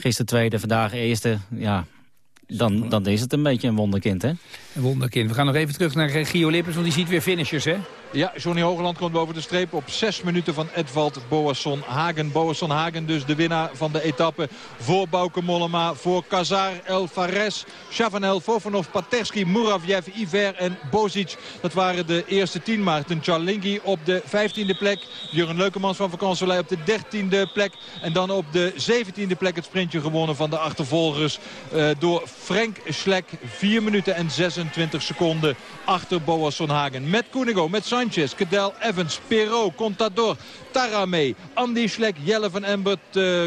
Gisteren tweede, vandaag eerste. Ja, dan, dan is het een beetje een wonderkind, hè? Een wonderkind. We gaan nog even terug naar Gio Lippens, want die ziet weer finishers, hè? Ja, Johnny Hogeland komt boven de streep op 6 minuten van Edvald Boasson Hagen. Boasson Hagen dus de winnaar van de etappe voor Bauke Mollema, voor Kazar, El Fares, Chavanel, Fofanov, Paterski, Muravjev, Iver en Bozic. Dat waren de eerste tien. Maarten Charlingi op de 15e plek. Jurgen Leukemans van Vakansolei op de 13e plek. En dan op de 17e plek het sprintje gewonnen van de achtervolgers uh, door Frank Schlek. 4 minuten en 26 seconden achter Boasson Hagen. Met Koenigo, met Cadel Evans, Perot, Contador, Tarame, Andy Schlek, Jelle van Embert, uh,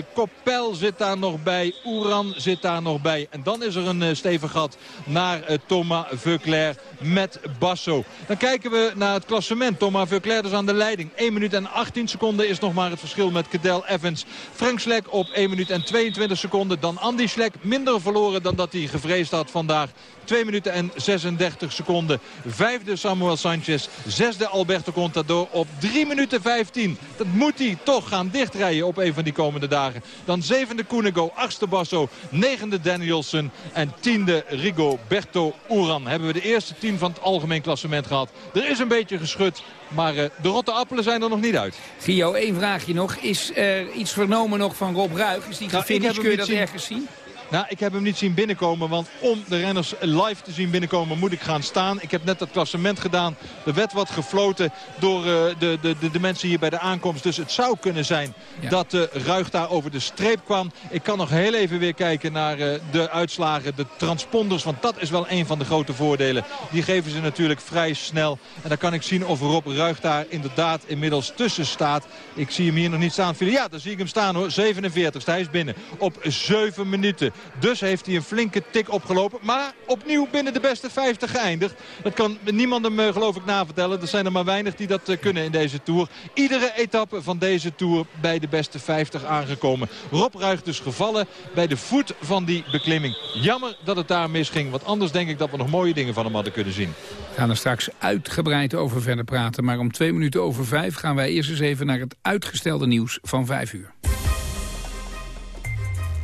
zit daar nog bij, Oeran zit daar nog bij. En dan is er een uh, stevig gat naar uh, Thomas Veuclair met Basso. Dan kijken we naar het klassement. Thomas Veuclair dus aan de leiding. 1 minuut en 18 seconden is nog maar het verschil met Cadel Evans. Frank Schlek op 1 minuut en 22 seconden. Dan Andy Schlek minder verloren dan dat hij gevreesd had vandaag. 2 minuten en 36 seconden. Vijfde Samuel Sanchez. Zesde Alberto Contador op 3 minuten 15. Dat moet hij toch gaan dichtrijden op een van die komende dagen. Dan zevende Koenigo, achtste Basso, negende Danielson en tiende Rigoberto Uran. Hebben we de eerste tien van het algemeen klassement gehad. Er is een beetje geschud, maar uh, de rotte appelen zijn er nog niet uit. Gio, één vraagje nog. Is er iets vernomen nog van Rob Ruig? Is die Nou, gefinished? Kun je dat ergens zien? Nou, ik heb hem niet zien binnenkomen, want om de renners live te zien binnenkomen moet ik gaan staan. Ik heb net dat klassement gedaan. Er werd wat gefloten door uh, de, de, de, de, mensen hier bij de aankomst. Dus het zou kunnen zijn ja. dat uh, Ruig daar over de streep kwam. Ik kan nog heel even weer kijken naar uh, de uitslagen, de transponders. Want dat is wel een van de grote voordelen. Die geven ze natuurlijk vrij snel. En dan kan ik zien of Rob Ruig daar inderdaad inmiddels tussen staat. Ik zie hem hier nog niet staan. Ja, daar zie ik hem staan hoor. 47 Hij is binnen op 7 minuten. Dus heeft hij een flinke tik opgelopen. Maar opnieuw binnen de beste 50 geëindigd. Dat kan niemand hem geloof ik navertellen. Er zijn er maar weinig die dat kunnen in deze Tour. Iedere etappe van deze Tour bij de beste 50 aangekomen. Rob Ruig dus gevallen bij de voet van die beklimming. Jammer dat het daar misging. Want anders denk ik dat we nog mooie dingen van hem hadden kunnen zien. We gaan er straks uitgebreid over verder praten. Maar om twee minuten over vijf gaan wij eerst eens even naar het uitgestelde nieuws van vijf uur.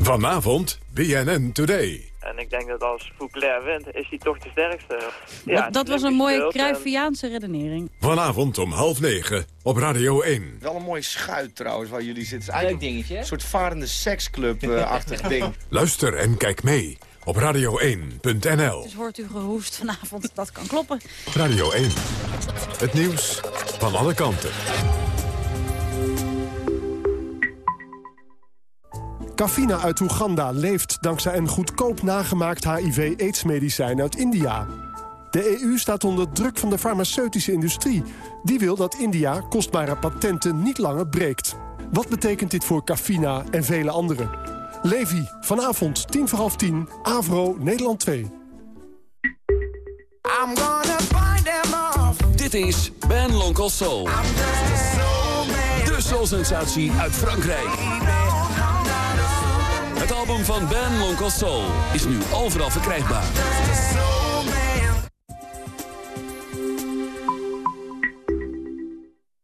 Vanavond BNN Today. En ik denk dat als Fouclair wint, is hij toch de sterkste. Ja, dat, dat was een mooie Cruyffiaanse redenering. Vanavond om half negen op Radio 1. Wel een mooi schuit trouwens waar jullie zitten. Eigenlijk Leuk dingetje. Een soort varende seksclub-achtig ding. Luister en kijk mee op radio1.nl. Dus hoort u gehoest vanavond, dat kan kloppen. Radio 1, het nieuws van alle kanten. Kafina uit Oeganda leeft dankzij een goedkoop nagemaakt HIV-aids-medicijn uit India. De EU staat onder druk van de farmaceutische industrie. Die wil dat India kostbare patenten niet langer breekt. Wat betekent dit voor Kafina en vele anderen? Levi, vanavond, tien voor half tien, Avro, Nederland 2. I'm gonna find them off. Dit is Ben Lonkel Soul. De soul-sensatie uit Frankrijk. Het album van Ben Lonkel Soul is nu overal verkrijgbaar.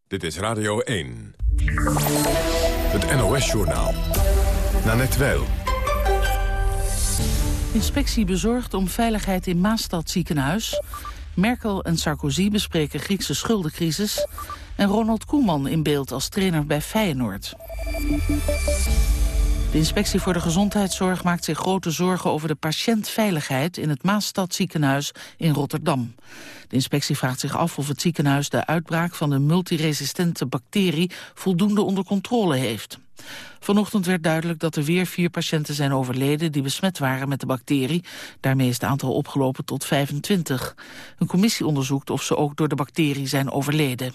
Dit is Radio 1. Het NOS-journaal. Nanette Weil. Inspectie bezorgd om veiligheid in Maastad ziekenhuis. Merkel en Sarkozy bespreken Griekse schuldencrisis. En Ronald Koeman in beeld als trainer bij Feyenoord. De inspectie voor de gezondheidszorg maakt zich grote zorgen over de patiëntveiligheid in het Maastad ziekenhuis in Rotterdam. De inspectie vraagt zich af of het ziekenhuis de uitbraak van de multiresistente bacterie voldoende onder controle heeft. Vanochtend werd duidelijk dat er weer vier patiënten zijn overleden die besmet waren met de bacterie. Daarmee is het aantal opgelopen tot 25. Een commissie onderzoekt of ze ook door de bacterie zijn overleden.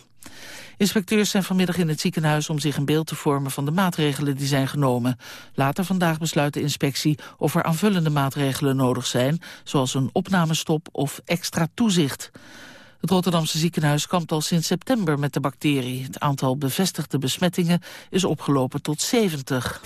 Inspecteurs zijn vanmiddag in het ziekenhuis om zich een beeld te vormen van de maatregelen die zijn genomen. Later vandaag besluit de inspectie of er aanvullende maatregelen nodig zijn, zoals een opnamestop of extra toezicht. Het Rotterdamse ziekenhuis kampt al sinds september met de bacterie. Het aantal bevestigde besmettingen is opgelopen tot 70.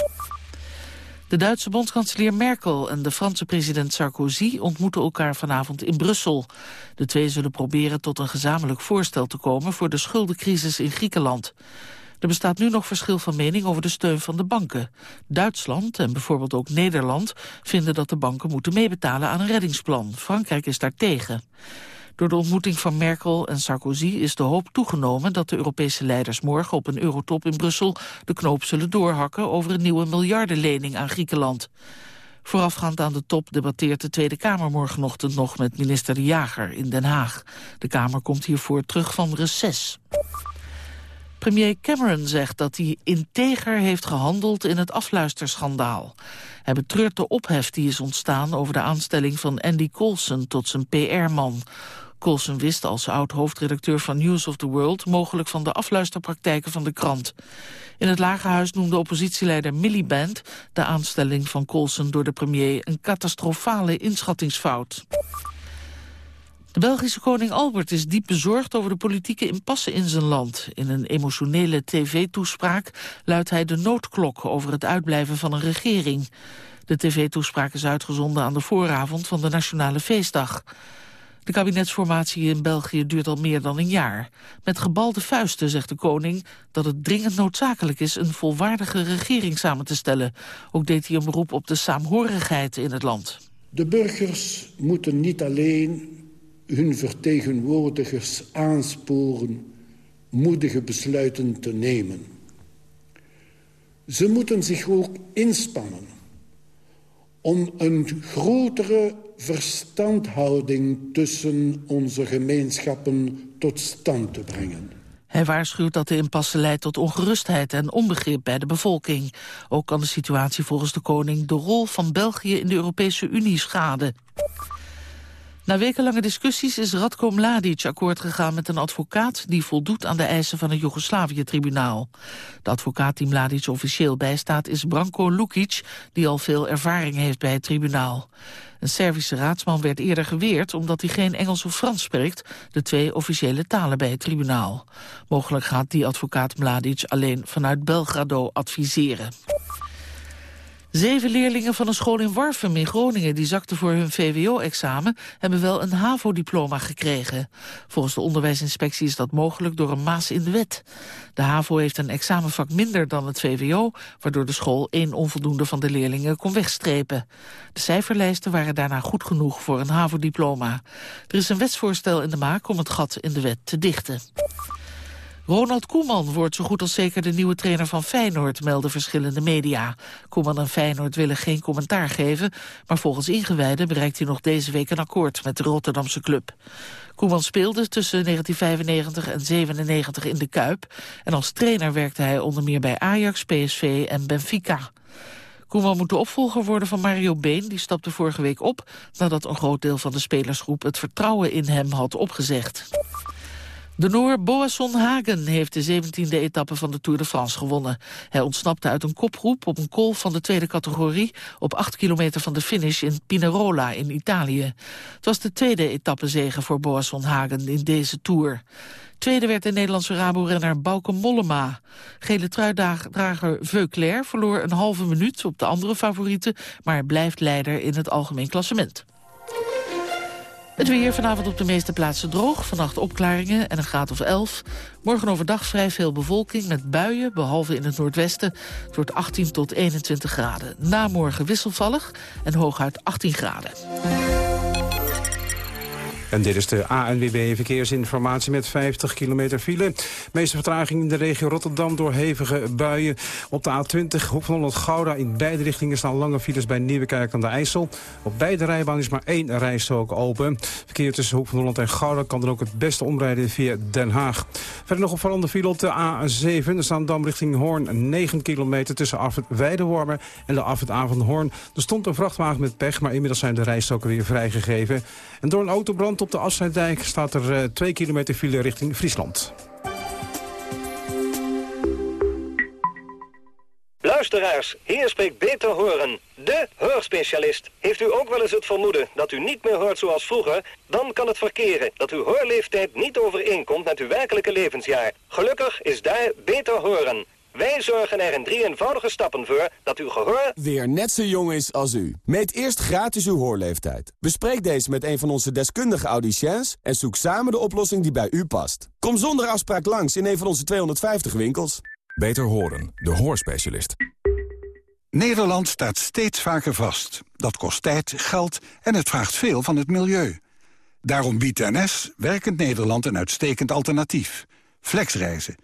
De Duitse bondskanselier Merkel en de Franse president Sarkozy ontmoeten elkaar vanavond in Brussel. De twee zullen proberen tot een gezamenlijk voorstel te komen voor de schuldencrisis in Griekenland. Er bestaat nu nog verschil van mening over de steun van de banken. Duitsland en bijvoorbeeld ook Nederland vinden dat de banken moeten meebetalen aan een reddingsplan. Frankrijk is daar tegen. Door de ontmoeting van Merkel en Sarkozy is de hoop toegenomen dat de Europese leiders morgen op een eurotop in Brussel de knoop zullen doorhakken over een nieuwe miljardenlening aan Griekenland. Voorafgaand aan de top debatteert de Tweede Kamer morgenochtend nog met minister De Jager in Den Haag. De Kamer komt hiervoor terug van reces. Premier Cameron zegt dat hij integer heeft gehandeld in het afluisterschandaal. Hij betreurt de ophef die is ontstaan over de aanstelling van Andy Coulson tot zijn PR-man. Coulson wist als oud-hoofdredacteur van News of the World... mogelijk van de afluisterpraktijken van de krant. In het Lagerhuis noemde oppositieleider Miliband... de aanstelling van Coulson door de premier een catastrofale inschattingsfout. De Belgische koning Albert is diep bezorgd over de politieke impasse in zijn land. In een emotionele tv-toespraak luidt hij de noodklok over het uitblijven van een regering. De tv-toespraak is uitgezonden aan de vooravond van de Nationale Feestdag. De kabinetsformatie in België duurt al meer dan een jaar. Met gebalde vuisten zegt de koning dat het dringend noodzakelijk is... een volwaardige regering samen te stellen. Ook deed hij een beroep op de saamhorigheid in het land. De burgers moeten niet alleen hun vertegenwoordigers aansporen... moedige besluiten te nemen. Ze moeten zich ook inspannen om een grotere verstandhouding tussen onze gemeenschappen tot stand te brengen. Hij waarschuwt dat de impasse leidt tot ongerustheid en onbegrip bij de bevolking. Ook kan de situatie volgens de koning de rol van België in de Europese Unie schaden. Na wekenlange discussies is Radko Mladic akkoord gegaan met een advocaat die voldoet aan de eisen van het Joegoslavië-tribunaal. De advocaat die Mladic officieel bijstaat is Branko Lukic, die al veel ervaring heeft bij het tribunaal. Een Servische raadsman werd eerder geweerd omdat hij geen Engels of Frans spreekt, de twee officiële talen bij het tribunaal. Mogelijk gaat die advocaat Mladic alleen vanuit Belgrado adviseren. Zeven leerlingen van een school in Warfum in Groningen... die zakten voor hun VWO-examen... hebben wel een HAVO-diploma gekregen. Volgens de onderwijsinspectie is dat mogelijk door een maas in de wet. De HAVO heeft een examenvak minder dan het VWO... waardoor de school één onvoldoende van de leerlingen kon wegstrepen. De cijferlijsten waren daarna goed genoeg voor een HAVO-diploma. Er is een wetsvoorstel in de maak om het gat in de wet te dichten. Ronald Koeman wordt zo goed als zeker de nieuwe trainer van Feyenoord, melden verschillende media. Koeman en Feyenoord willen geen commentaar geven, maar volgens ingewijden bereikt hij nog deze week een akkoord met de Rotterdamse club. Koeman speelde tussen 1995 en 97 in de Kuip en als trainer werkte hij onder meer bij Ajax, PSV en Benfica. Koeman moet de opvolger worden van Mario Been. Die stapte vorige week op nadat een groot deel van de spelersgroep het vertrouwen in hem had opgezegd. De Noor Boasson Hagen heeft de 17e etappe van de Tour de France gewonnen. Hij ontsnapte uit een kopgroep op een kolf van de tweede categorie... op 8 kilometer van de finish in Pinerola in Italië. Het was de tweede etappezege voor Boasson Hagen in deze Tour. Tweede werd de Nederlandse Rabo-renner Bauke Mollema. Gele truidrager Veuclair verloor een halve minuut op de andere favorieten... maar blijft leider in het algemeen klassement. Het weer vanavond op de meeste plaatsen droog. Vannacht opklaringen en een graad of 11. Morgen overdag vrij veel bewolking met buien, behalve in het noordwesten. Het wordt 18 tot 21 graden. Na morgen wisselvallig en hooguit 18 graden. En dit is de ANWB Verkeersinformatie met 50 kilometer file. meeste vertraging in de regio Rotterdam door hevige buien. Op de A20 Hoek van Holland-Gouda in beide richtingen staan lange files bij Nieuwekerk aan de IJssel. Op beide rijbanen is maar één rijstrook open. Verkeer tussen Hoek van Holland en Gouda kan dan ook het beste omrijden via Den Haag. Verder nog opvallende file op de A7. Er staan Dam richting Hoorn 9 kilometer tussen Afrit Weidewormen en de Afrit Hoorn. Er stond een vrachtwagen met pech, maar inmiddels zijn de rijstroken weer vrijgegeven. En door een autobrand op de Afsluitdijk staat er 2 eh, kilometer file richting Friesland. Luisteraars, hier spreekt Beter Horen, de hoorspecialist. Heeft u ook wel eens het vermoeden dat u niet meer hoort zoals vroeger? Dan kan het verkeren dat uw hoorleeftijd niet overeenkomt met uw werkelijke levensjaar. Gelukkig is daar Beter Horen. Wij zorgen er in drie eenvoudige stappen voor dat uw gehoor... weer net zo jong is als u. Meet eerst gratis uw hoorleeftijd. Bespreek deze met een van onze deskundige audiciëns... en zoek samen de oplossing die bij u past. Kom zonder afspraak langs in een van onze 250 winkels. Beter horen, de hoorspecialist. Nederland staat steeds vaker vast. Dat kost tijd, geld en het vraagt veel van het milieu. Daarom biedt NS Werkend Nederland een uitstekend alternatief. Flexreizen.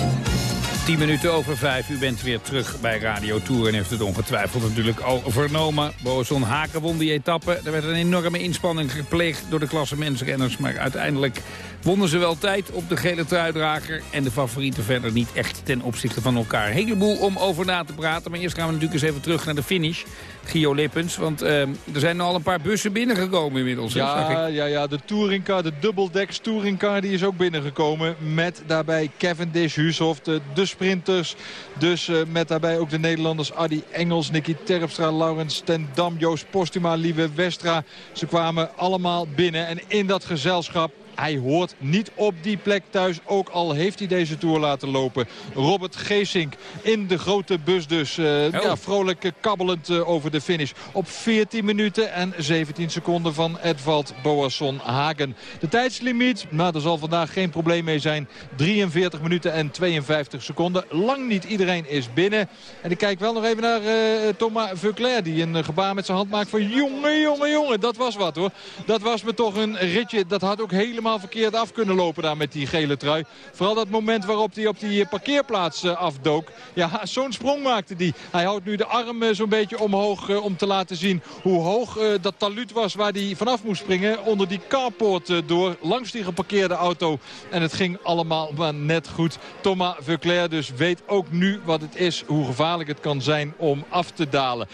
10 minuten over 5. U bent weer terug bij Radio Tour en heeft het ongetwijfeld natuurlijk al vernomen. Boazon Haken won die etappe. Er werd een enorme inspanning gepleegd door de klasse mensrenners. Maar uiteindelijk wonnen ze wel tijd op de gele truidrager. En de favorieten verder niet echt ten opzichte van elkaar. Heleboel om over na te praten. Maar eerst gaan we natuurlijk eens even terug naar de finish. Gio Lippens, want uh, er zijn al een paar bussen binnengekomen inmiddels. Ja, ja, ja, de touringcar, de dubbeldeks touringcar, die is ook binnengekomen. Met daarbij Cavendish, Huushoff, de, de sprinters. Dus uh, met daarbij ook de Nederlanders Adi Engels, Nicky Terpstra, Laurens ten Dam, Joost Postuma, Lieve Westra. Ze kwamen allemaal binnen en in dat gezelschap hij hoort niet op die plek thuis. Ook al heeft hij deze Tour laten lopen. Robert Geesink in de grote bus dus. Uh, ja, vrolijk kabbelend uh, over de finish. Op 14 minuten en 17 seconden van Edvald Boasson Hagen. De tijdslimiet, nou, daar zal vandaag geen probleem mee zijn. 43 minuten en 52 seconden. Lang niet iedereen is binnen. En ik kijk wel nog even naar uh, Thomas Vuclair. Die een gebaar met zijn hand maakt van jongen, jongen, jongen. Dat was wat hoor. Dat was me toch een ritje. Dat had ook verkeerd af kunnen lopen daar met die gele trui. Vooral dat moment waarop hij op die parkeerplaats uh, afdook. Ja, zo'n sprong maakte hij. Hij houdt nu de arm uh, zo'n beetje omhoog uh, om te laten zien hoe hoog dat taluut was waar hij vanaf moest springen. Onder die carport door, langs die geparkeerde auto. En het ging allemaal maar net goed. Thomas Vuclair dus weet ook nu wat het is, hoe gevaarlijk het kan zijn om af te dalen.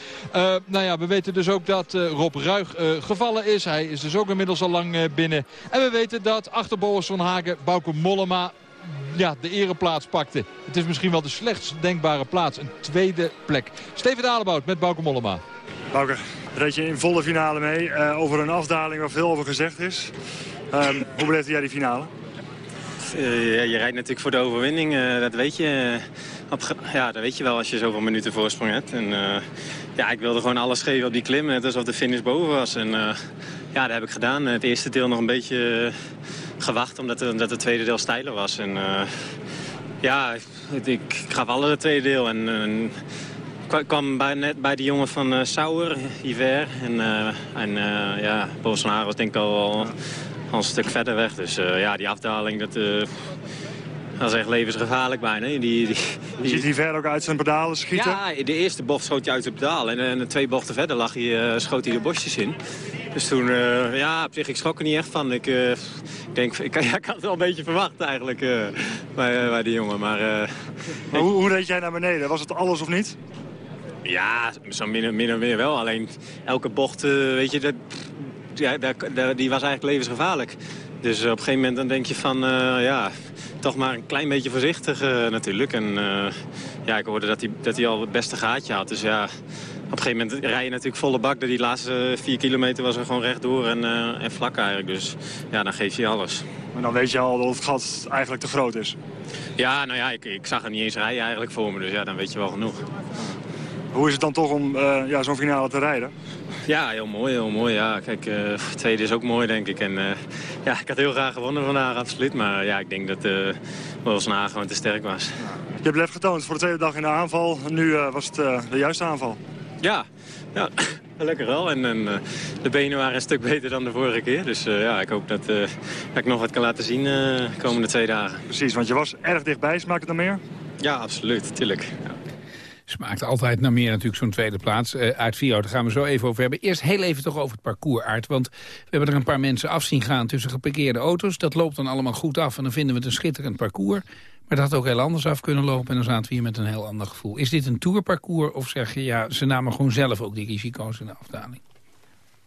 nou ja, we weten dus ook dat Rob Ruig gevallen is. Hij is dus ook inmiddels al lang binnen. En we weten dat achter Boris van Hagen Bouke Mollema ja, de ereplaats pakte. Het is misschien wel de slechtst denkbare plaats. Een tweede plek. Steven Dalebout met Bouke Mollema. Bouke, reed je in volle finale mee uh, over een afdaling waar veel over gezegd is. Um, hoe beleefde jij die finale? Uh, je rijdt natuurlijk voor de overwinning, uh, dat weet je. Op, ja, dat weet je wel als je zoveel minuten voorsprong hebt. En, ja, ik wilde gewoon alles geven op die klim, net alsof de finish boven was. En, ja, dat heb ik gedaan. Het eerste deel nog een beetje eh, gewacht, omdat, het, omdat het tweede deel steiler was. En, uh, ja, ik, ik gaf alle het tweede deel. En, kwam bij, net bij die jongen van uh, Sauer, Iver. En, uh, en ja, Bolsonaro was denk ik al, al, een stuk verder weg. Dus ja, die afdaling, dat, dat is echt levensgevaarlijk bijna. Die, die, ziet hij ver ook uit zijn pedalen schieten? Ja, de eerste bocht schoot hij uit zijn pedaal. En, en de twee bochten verder lag hij, schoot hij de bosjes in. Dus toen, uh, ja, op zich, ik schrok er niet echt van. Ik, uh, denk, ik, ja, ik had het wel een beetje verwacht eigenlijk uh, bij, bij die jongen. Maar, maar hoe, hoe reed jij naar beneden? Was het alles of niet? Ja, zo min, min of meer wel. Alleen elke bocht, weet je, dat, ja, die was eigenlijk levensgevaarlijk. Dus op een gegeven moment dan denk je van, ja, toch maar een klein beetje voorzichtig natuurlijk. En ja, ik hoorde dat hij, dat hij al het beste gaatje had. Dus ja, op een gegeven moment rij je natuurlijk volle bak. Die laatste vier kilometer was er gewoon rechtdoor en, uh, en vlak eigenlijk. Dus ja, dan geef je alles. Maar dan weet je al dat het gat eigenlijk te groot is. Ja, nou ja, ik, ik zag er niet eens rijden eigenlijk voor me. Dus ja, dan weet je wel genoeg. Hoe is het dan toch om uh, ja, zo'n finale te rijden? Ja, heel mooi, heel mooi. Ja, kijk, uh, tweede is ook mooi, denk ik. En uh, ja, ik had heel graag gewonnen vandaag, absoluut. Maar ja, ik denk dat uh, Wolfsnaar gewoon te sterk was. Je hebt lef getoond voor de tweede dag in de aanval. Nu was het de juiste aanval. Ja, ja lekker wel. En, en uh, de benen waren een stuk beter dan de vorige keer. Dus uh, ja, ik hoop dat, uh, dat, ik nog wat kan laten zien de komende twee dagen. Precies, want je was erg dichtbij. Smaakt het naar meer? Ja, absoluut. Tuurlijk. Ja. Smaakt altijd naar meer natuurlijk zo'n tweede plaats. Uh, Aard Vio, daar gaan we zo even over hebben. Eerst heel even toch over het parcours, Aard. Want we hebben er een paar mensen af zien gaan tussen geparkeerde auto's. Dat loopt dan allemaal goed af en dan vinden we het een schitterend parcours. Maar dat had ook heel anders af kunnen lopen en dan zaten we hier met een heel ander gevoel. Is dit een tourparcours of zeg je, ja, ze namen gewoon zelf ook die risico's in de afdaling?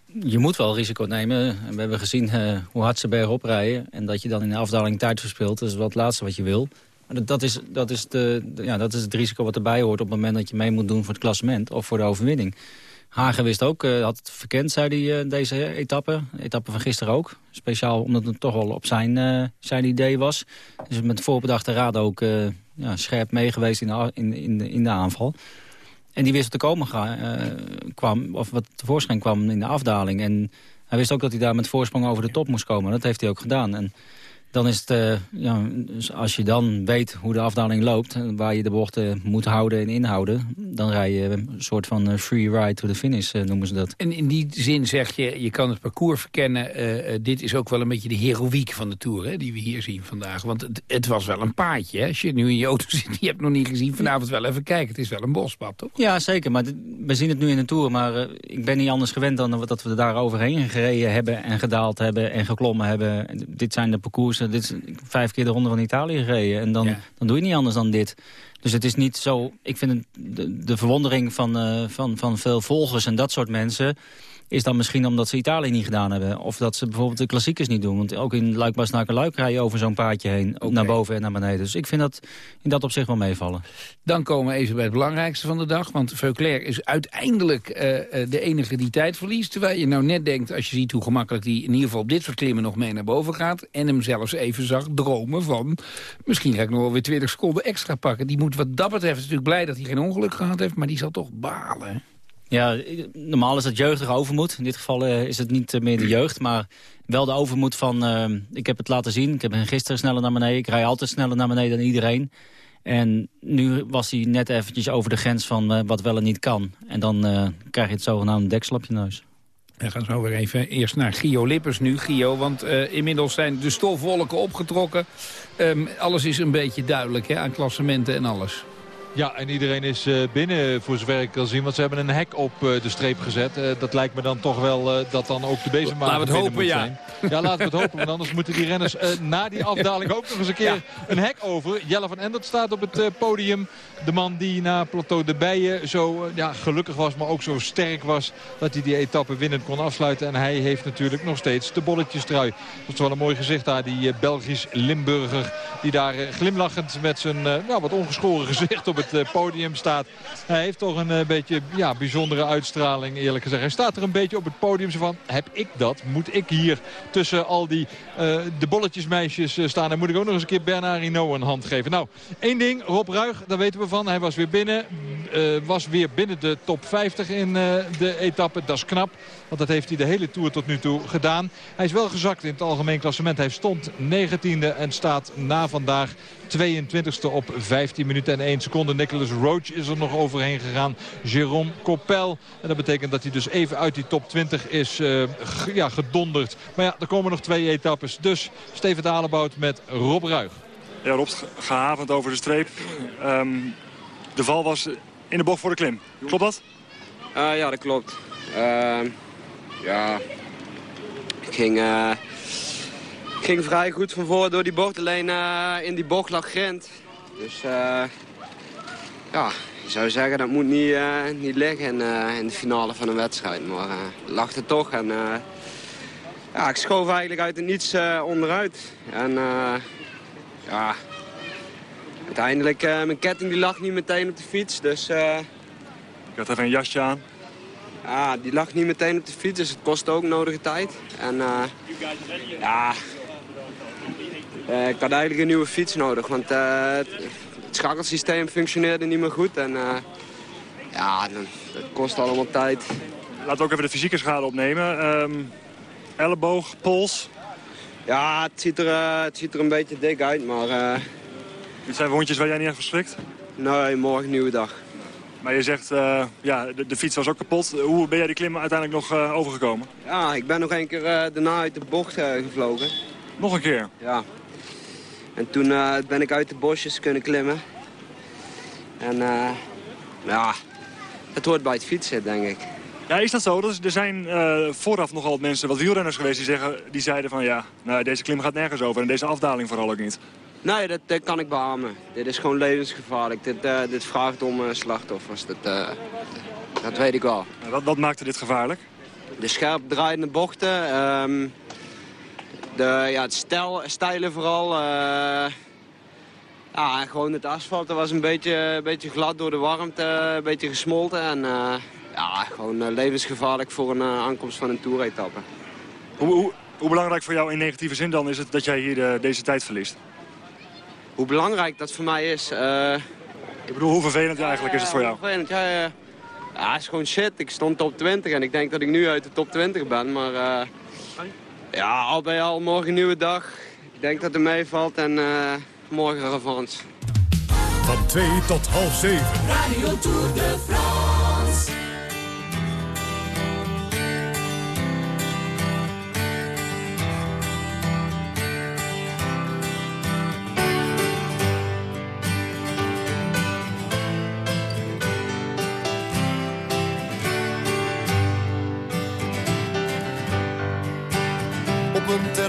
Je moet wel risico nemen. We hebben gezien uh, hoe hard ze bergop rijden. En dat je dan in de afdaling tijd verspilt, dat is wel het laatste wat je wil. Dat is, dat, is de, ja, dat is het risico wat erbij hoort op het moment dat je mee moet doen voor het klassement of voor de overwinning. Hagen wist ook, uh, had het verkend, zei hij, uh, deze etappe. De etappe van gisteren ook. Speciaal omdat het toch wel op zijn, uh, zijn idee was. Dus met voorbedachte raad ook ja, scherp meegeweest in de, in, in, de, in de aanval. En die wist te komen kwam, of wat tevoorschijn kwam in de afdaling. En hij wist ook dat hij daar met voorsprong over de top moest komen. Dat heeft hij ook gedaan. En dan is het, uh, ja, dus als je dan weet hoe de afdaling loopt... waar je de bochten moet houden en inhouden... dan rij je een soort van free ride to the finish, uh, noemen ze dat. En in die zin zeg je, je kan het parcours verkennen... Uh, dit is ook wel een beetje de heroïek van de Tour, hè, die we hier zien vandaag. Want het, het was wel een paadje, hè? Als je nu in je auto zit, je hebt nog niet gezien... vanavond wel even kijken, het is wel een bospad, toch? Ja, zeker, maar we zien het nu in de Tour... maar ik ben niet anders gewend dan dat we daar overheen gereden hebben... en gedaald hebben en geklommen hebben. Dit zijn de parcours dit is vijf keer de ronde van Italië gereden. En dan, dan doe je niet anders dan dit. Dus het is niet zo... Ik vind het, de, de verwondering van, uh, van, van veel volgers en dat soort mensen is dan misschien omdat ze Italië niet gedaan hebben. Of dat ze bijvoorbeeld de klassiekers niet doen. Want ook in luik bastenaken luik rij je over zo'n paadje heen. Okay. Naar boven en naar beneden. Dus ik vind dat in dat opzicht wel meevallen. Dan komen we even bij het belangrijkste van de dag. Want Veuclair is uiteindelijk uh, de enige die tijd verliest. Terwijl je nou net denkt, als je ziet hoe gemakkelijk die in ieder geval op dit soort klimmen nog mee naar boven gaat. En hem zelfs even zag dromen van, misschien ga ik nog wel weer 20 seconden extra pakken. Die moet wat dat betreft natuurlijk blij dat hij geen ongeluk gehad heeft. Maar die zal toch balen. Ja, normaal is het jeugdige overmoed. In dit geval uh, is het niet uh, meer de jeugd, maar wel de overmoed van... Uh, ik heb het laten zien, ik heb gisteren sneller naar beneden. Ik rij altijd sneller naar beneden dan iedereen. En nu was hij net eventjes over de grens van wat wel en niet kan. En dan krijg je het zogenaamde deksel op je neus. We gaan zo weer even eerst naar Gio Lippers nu. Gio, want inmiddels zijn de stofwolken opgetrokken. Um, alles is een beetje duidelijk hè, aan klassementen en alles. Ja, en iedereen is uh, binnen voor zover ik kan zien. Want ze hebben een hek op uh, de streep gezet. Uh, dat lijkt me dan toch wel dat dan ook de bezemmaker Laten we het hopen, ja. Zijn. Ja, laten we het hopen. Want anders moeten die renners na die afdaling ook nog eens een keer ja. een hek over. Jelle van Endert staat op het podium. De man die na Plateau de Bijen zo ja, gelukkig was, maar ook zo sterk was... dat hij die etappe winnend kon afsluiten. En hij heeft natuurlijk nog steeds de bolletjes trui. Dat is wel een mooi gezicht daar, die Belgisch-Limburger... die daar glimlachend met zijn nou, wat ongeschoren gezicht op het eh, podium staat. Hij heeft toch een eh, beetje ja, bijzondere uitstraling eerlijk gezegd. Hij staat er een beetje op het podium van, heb ik dat? Moet ik hier tussen al die uh, de bolletjesmeisjes staan? En moet ik ook nog eens een keer Bernard Hinault een hand geven? Nou, één ding, Rob Ruig, daar weten we van. Hij was weer binnen, uh, was weer binnen de top 50 in de etappe. Dat is knap. Want dat heeft hij de hele Tour tot nu toe gedaan. Hij is wel gezakt in het algemeen klassement. Hij stond 19e en staat na vandaag 22e op 15 minuten en 1 seconde. Nicholas Roach is er nog overheen gegaan. Jérôme Coppel. En dat betekent dat hij dus even uit die top 20 is uh, ja, gedonderd. Maar ja, er komen nog twee etappes. Dus Steven Dalebout met Rob Ruig. Ja, Rob, gehavend over de streep. Um, de val was in de bocht voor de klim. Klopt dat? Uh, ja, dat klopt. Uh, ja, ik ging, ik ging vrij goed van voor door die bocht. Alleen uh, in die bocht lag Grint. Dus uh, ja, je zou zeggen dat moet niet, niet liggen in, in de finale van een wedstrijd. Maar lag er toch. En ja, ik schoof eigenlijk uit het niets onderuit. En ja, uiteindelijk, mijn ketting die lag niet meteen op de fiets. Dus... Ik had even een jasje aan. Ja, die lag niet meteen op de fiets, dus het kostte ook nodige tijd. En uh, ja, uh, ik had eigenlijk een nieuwe fiets nodig, want uh, het, het schakelsysteem functioneerde niet meer goed. En ja, dat kost allemaal tijd. Laten we ook even de fysieke schade opnemen. Um, elleboog, pols? Ja, het ziet, er, het ziet er een beetje dik uit, maar... Dit zijn wondjes waar jij niet echt verschrikt? Nee, morgen nieuwe dag. Maar je zegt, uh, ja, de, de, fiets was ook kapot. Hoe ben jij die klim uiteindelijk nog uh, overgekomen? Ja, ik ben nog een keer uh, daarna uit de bocht gevlogen. Nog een keer? Ja. En toen ben ik uit de bosjes kunnen klimmen. En ja, het hoort bij het fietsen, denk ik. Ja, is dat zo? Er zijn vooraf nogal mensen, wat wielrenners geweest, die, zeggen, die zeiden van ja, nou, deze klim gaat nergens over. En deze afdaling vooral ook niet. Nee, dat, dat, kan ik beamen. Dit is gewoon levensgevaarlijk. Dit, uh, dit vraagt om uh, slachtoffers. Dat, uh, dat weet ik wel. Wat, wat maakte dit gevaarlijk? De scherp draaiende bochten. Um, de, ja, het stijl, stijlen vooral. ja, gewoon het asfalt was een beetje, een beetje glad door de warmte. Een beetje gesmolten. En ja, gewoon levensgevaarlijk voor een aankomst van een toeretappe. Hoe, hoe, hoe, belangrijk voor jou in negatieve zin dan is het dat jij hier de, deze tijd verliest? Hoe belangrijk dat voor mij is... Ik bedoel, hoe vervelend eigenlijk is het voor jou? Vervelend, ja, ja. Ja, het is gewoon shit. Ik stond top 20 en ik denk dat ik nu uit de top 20 ben. Maar uh, ja, al bij al, morgen een nieuwe dag. Ik denk dat het meevalt en uh, morgen revanche. Van 2 tot half 7. Radio Tour de France.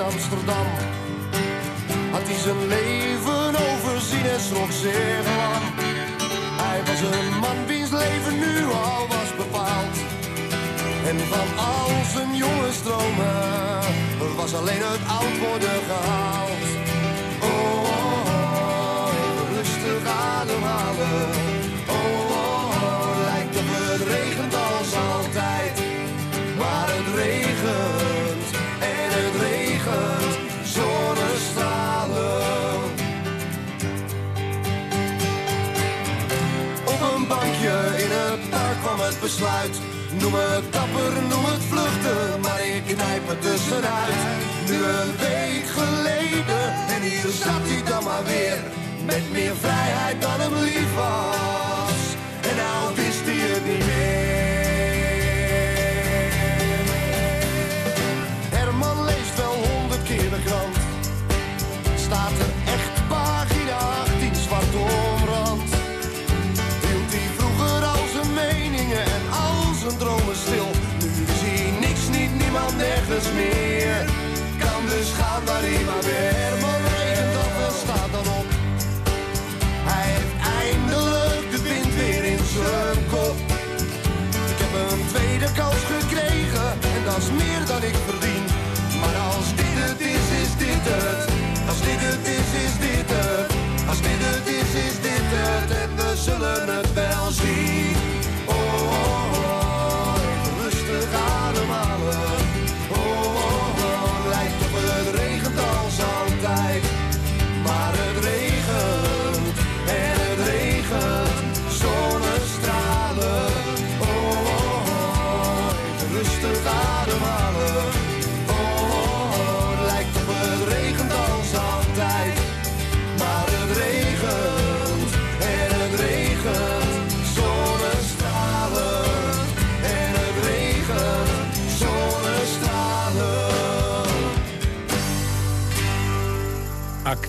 Amsterdam had hij zijn leven overzien en schrok zeer lang. Hij was een man wiens leven nu al was bepaald. En van al zijn jonge stromen was alleen het oud worden gehaald. Noem het dapper, noem het vluchten, maar ik knijp me tussenuit. Nu een week geleden, en hier zat hij dan maar weer. Met meer vrijheid dan hem lief was.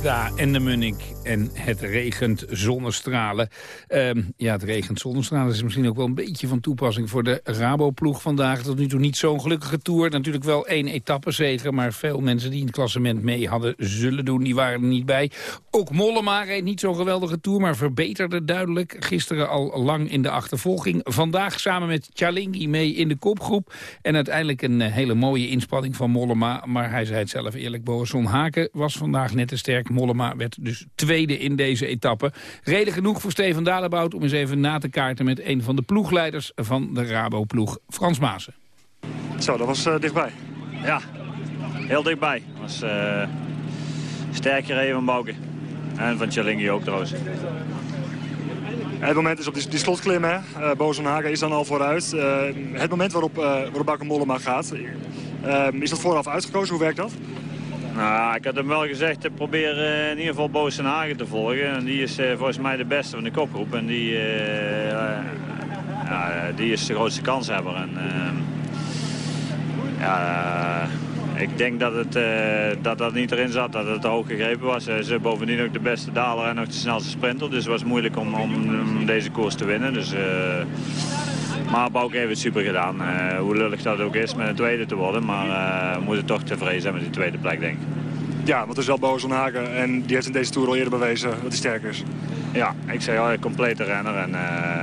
Akda en de Munnik en het regent zonnestralen. Ehm, ja, het regent zonnestralen is misschien ook wel een beetje van toepassing voor de Rabo-ploeg vandaag. Tot nu toe niet zo'n gelukkige tour. Natuurlijk wel één etappezege, maar veel mensen die in het klassement mee hadden zullen doen, die waren er niet bij. Ook Mollema reed niet zo'n geweldige tour, maar verbeterde duidelijk. Gisteren al lang in de achtervolging. Vandaag samen met Chalingi mee in de kopgroep. En uiteindelijk een eh, hele mooie inspanning van Mollema. Maar hij zei het zelf eerlijk, Boasson Haken was vandaag net te sterk. Mollema werd dus tweede in deze etappe. Reden genoeg voor Steven Dalebout om eens even na te kaarten... met een van de ploegleiders van de Rabo-ploeg, Frans Maassen. Zo, dat was eh, dichtbij. Ja, heel dichtbij. was eh sterker even van Bouke. En van Chalingi ook trouwens. Het moment is op die, die slotklim, hè. Uh, Boos Hagen is dan al vooruit. Uh, het moment waarop, uh, waarop Bauke Mollema gaat, is dat vooraf uitgekozen? Hoe werkt dat? Nou, ik had hem wel gezegd, probeer in ieder geval Boos Hagen te volgen. En die is volgens mij de beste van de kopgroep. En die, ja, die is de grootste kanshebber. En, ja, ik denk dat, het, dat dat niet erin zat, dat het te hoog gegrepen was. Ze bovendien ook de beste daler en ook de snelste sprinter. Dus het was moeilijk om, om, deze koers te winnen. Dus, maar Bouke heeft het super gedaan. hoe lullig dat ook is met een tweede te worden. Maar we moeten toch tevreden zijn met die tweede plek, denk ik. Ja, want er is wel Boos van Hagen en die heeft in deze Tour al eerder bewezen dat hij sterk is. Ja, ik zei al, complete renner. En,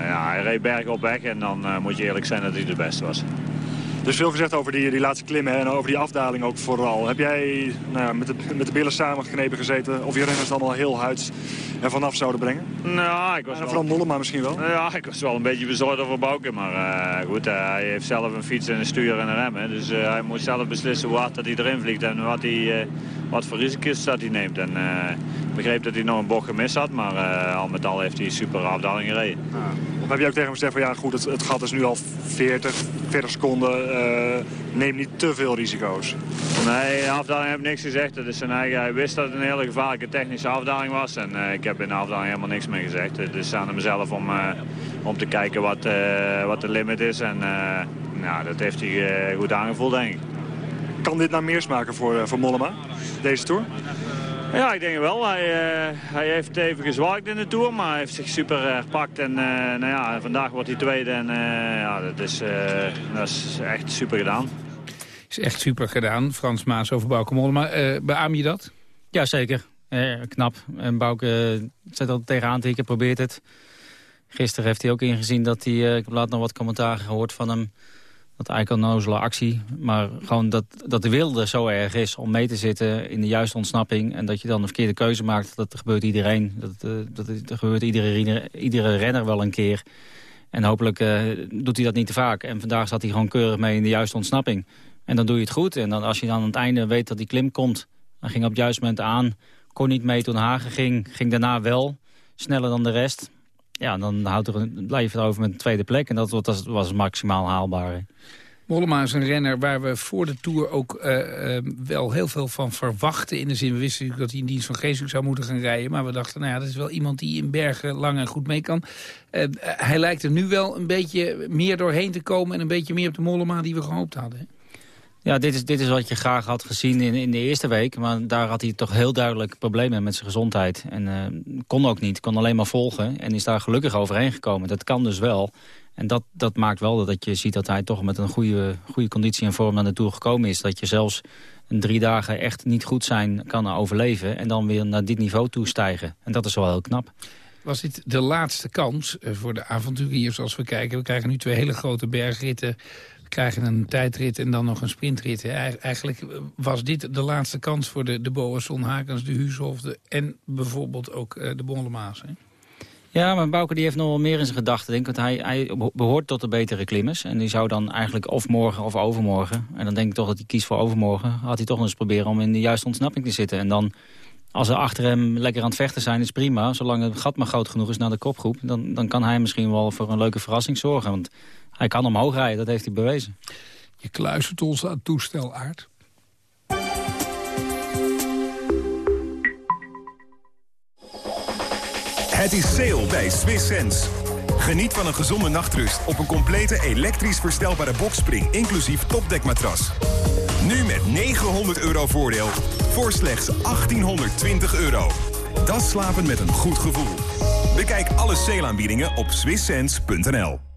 ja, hij reed berg op weg en dan moet je eerlijk zijn dat hij de beste was. Dus veel gezegd over die, die laatste klimmen en over die afdaling ook vooral. Heb jij nou ja, met, de, met de billen samengeknepen gezeten of je renners allemaal heel huids er vanaf zouden brengen? Nou, ik was en wel... vooral Mollema misschien wel? Ja, ik was wel een beetje bezorgd over Bouke. Maar uh, goed, uh, hij heeft zelf een fiets en een stuur en een rem. Dus uh, hij moet zelf beslissen hoe hard dat hij erin vliegt en wat, hij, wat voor risico's dat hij neemt. En ik begreep dat hij nog een bocht gemist had, maar al met al heeft hij een super afdaling gereden. Ah. Of heb je ook tegen hem gezegd van ja goed, het, het gat is nu al 40, 40 seconden. Uh, neem niet te veel risico's. Nee, de afdaling heb ik niks gezegd. Het is zijn eigen, hij wist dat het een hele gevaarlijke technische afdaling was. En uh, ik heb in de afdaling helemaal niks meer gezegd. Het is aan hemzelf om, uh, om te kijken wat, wat de limit is. En nou, dat heeft hij goed aangevoeld, denk ik. Kan dit nou meer smaken voor, voor Mollema, deze Tour? Ja, ik denk wel. Hij, uh, hij heeft even gezwakt in de Tour, maar hij heeft zich super herpakt. En uh, nou ja, vandaag wordt hij tweede en uh, ja, dat, is, dat is echt super gedaan. Is echt super gedaan. Frans Maas over Bouke Mollema. beaam je dat? Ja, zeker. knap. En Bouke zet er tegenaan te probeert het. Gisteren heeft hij ook ingezien dat hij... ik heb laat nog wat commentaar gehoord van hem dat nozele actie. Maar gewoon dat, dat de wilde zo erg is om mee te zitten in de juiste ontsnapping. En dat je dan een verkeerde keuze maakt. Dat gebeurt iedereen. Dat, uh, dat, gebeurt iedere, iedere, iedere, renner wel een keer. En hopelijk uh, doet hij dat niet te vaak. En vandaag zat hij gewoon keurig mee in de juiste ontsnapping. En dan doe je het goed. En dan, als je dan aan het einde weet dat die klim komt... dan ging op het juiste moment aan. Kon niet mee toen Hagen ging. Ging daarna wel. Sneller dan de rest. Ja, dan houdt er blijf je over met een tweede plek. En dat, was maximaal haalbaar. Mollema is een renner waar we voor de Tour ook uh, uh, wel heel veel van verwachten. In de zin, we wisten natuurlijk dat hij in dienst van Geesink zou moeten gaan rijden. Maar we dachten, nou ja, dat is wel iemand die in bergen lang en goed mee kan. Uh, hij lijkt er nu wel een beetje meer doorheen te komen... en een beetje meer op de Mollema die we gehoopt hadden. Ja, dit is, dit is wat je graag had gezien in, in de eerste week. Maar daar had hij toch heel duidelijk problemen met zijn gezondheid. En uh, kon ook niet, kon alleen maar volgen. En is daar gelukkig overheen gekomen. Dat kan dus wel. En dat, dat maakt wel dat je ziet dat hij toch met een goede, goede conditie en vorm naar de Tour gekomen is. Dat je zelfs drie dagen echt niet goed zijn kan overleven. En dan weer naar dit niveau toestijgen. En dat is wel heel knap. Was dit de laatste kans eh, voor de avonturiers als we kijken? We krijgen nu twee hele grote bergritten krijgen een tijdrit en dan nog een sprintrit. Eigenlijk was dit de laatste kans voor de, de Boasson, Hakens, de Huushofde en bijvoorbeeld ook uh, de Bollemaas. Ja, maar Bouke die heeft nog wel meer in zijn gedachten, denk ik. Want hij, hij behoort tot de betere klimmers. En die zou dan eigenlijk of morgen of overmorgen... en dan denk ik toch dat hij kiest voor overmorgen... had hij toch eens proberen om in de juiste ontsnapping te zitten. En dan, als ze achter hem lekker aan het vechten zijn, is prima. Zolang het gat maar groot genoeg is naar de kopgroep... dan, dan kan hij misschien wel voor een leuke verrassing zorgen. Want hij kan omhoog rijden, dat heeft hij bewezen. Je kluistert ons aan toestel, Aard. Het is sale bij Swiss Sense. Geniet van een gezonde nachtrust op een complete elektrisch verstelbare bokspring... inclusief topdekmatras. Nu met 900 euro voordeel voor slechts 1820 euro. Dat slapen met een goed gevoel. Bekijk alle sale-aanbiedingen op swisssense.nl.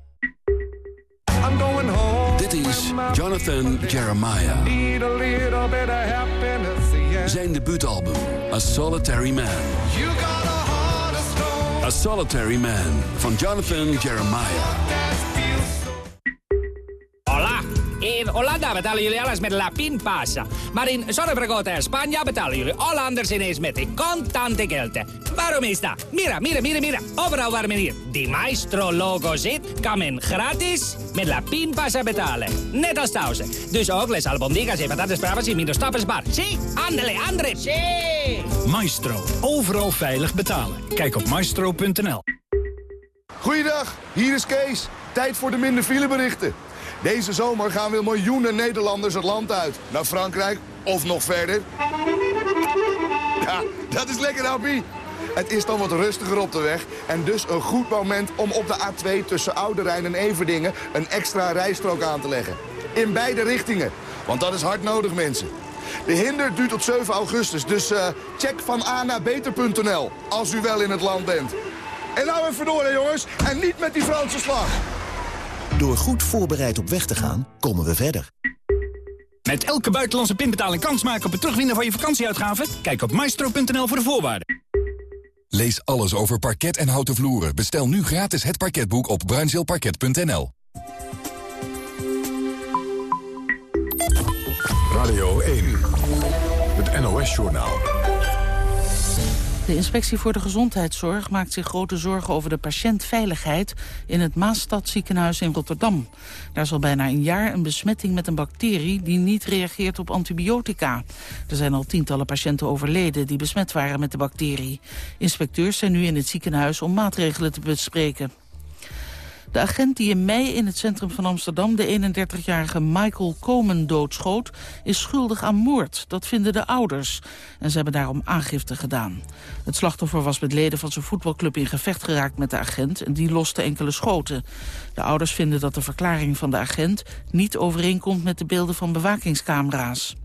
Dit is Jonathan Jeremiah. Zijn debuutalbum, A Solitary Man. A Solitary Man van Jonathan Jeremiah. Hola. In Hollanda betalen jullie alles met La Pinpasa. Maar in Zorrepregote en Spanje betalen jullie Hollanders ineens met de contante gelden. Waarom is dat? Mira, mira, mira, mira. Overal waar men hier die Maestro-logo zit, kan men gratis met La Pinpasa betalen. Net als thuis. Dus ook les albondigas en patatas bravas y minder stappers bar. Sí, andele, andre. Sí. Maestro. Overal veilig betalen. Kijk op maestro.nl. Goeiedag, hier is Kees. Tijd voor de minder fileberichten. Deze zomer gaan weer miljoenen Nederlanders het land uit. Naar Frankrijk of nog verder. Ja, dat is lekker, Appie. Het is dan wat rustiger op de weg en dus een goed moment om op de A2 tussen Oude Rijn en Everdingen een extra rijstrook aan te leggen. In beide richtingen, want dat is hard nodig mensen. De hinder duurt tot 7 augustus, dus uh, check van A naar beter.nl als u wel in het land bent. En nou even door, hè, jongens, en niet met die Franse slag. Door goed voorbereid op weg te gaan, komen we verder. Met elke buitenlandse pinbetaling kans maken op het terugwinnen van je vakantieuitgaven? Kijk op maestro.nl voor de voorwaarden. Lees alles over parket en houten vloeren. Bestel nu gratis het parketboek op bruinzeelparket.nl. Radio 1, het NOS-journaal. De Inspectie voor de Gezondheidszorg maakt zich grote zorgen over de patiëntveiligheid in het Maasstadziekenhuis in Rotterdam. Daar is al bijna een jaar een besmetting met een bacterie die niet reageert op antibiotica. Er zijn al tientallen patiënten overleden die besmet waren met de bacterie. Inspecteurs zijn nu in het ziekenhuis om maatregelen te bespreken. De agent die in mei in het centrum van Amsterdam de 31-jarige Michael Komen doodschoot, is schuldig aan moord. Dat vinden de ouders. En ze hebben daarom aangifte gedaan. Het slachtoffer was met leden van zijn voetbalclub in gevecht geraakt met de agent en die loste enkele schoten. De ouders vinden dat de verklaring van de agent niet overeenkomt met de beelden van bewakingscamera's.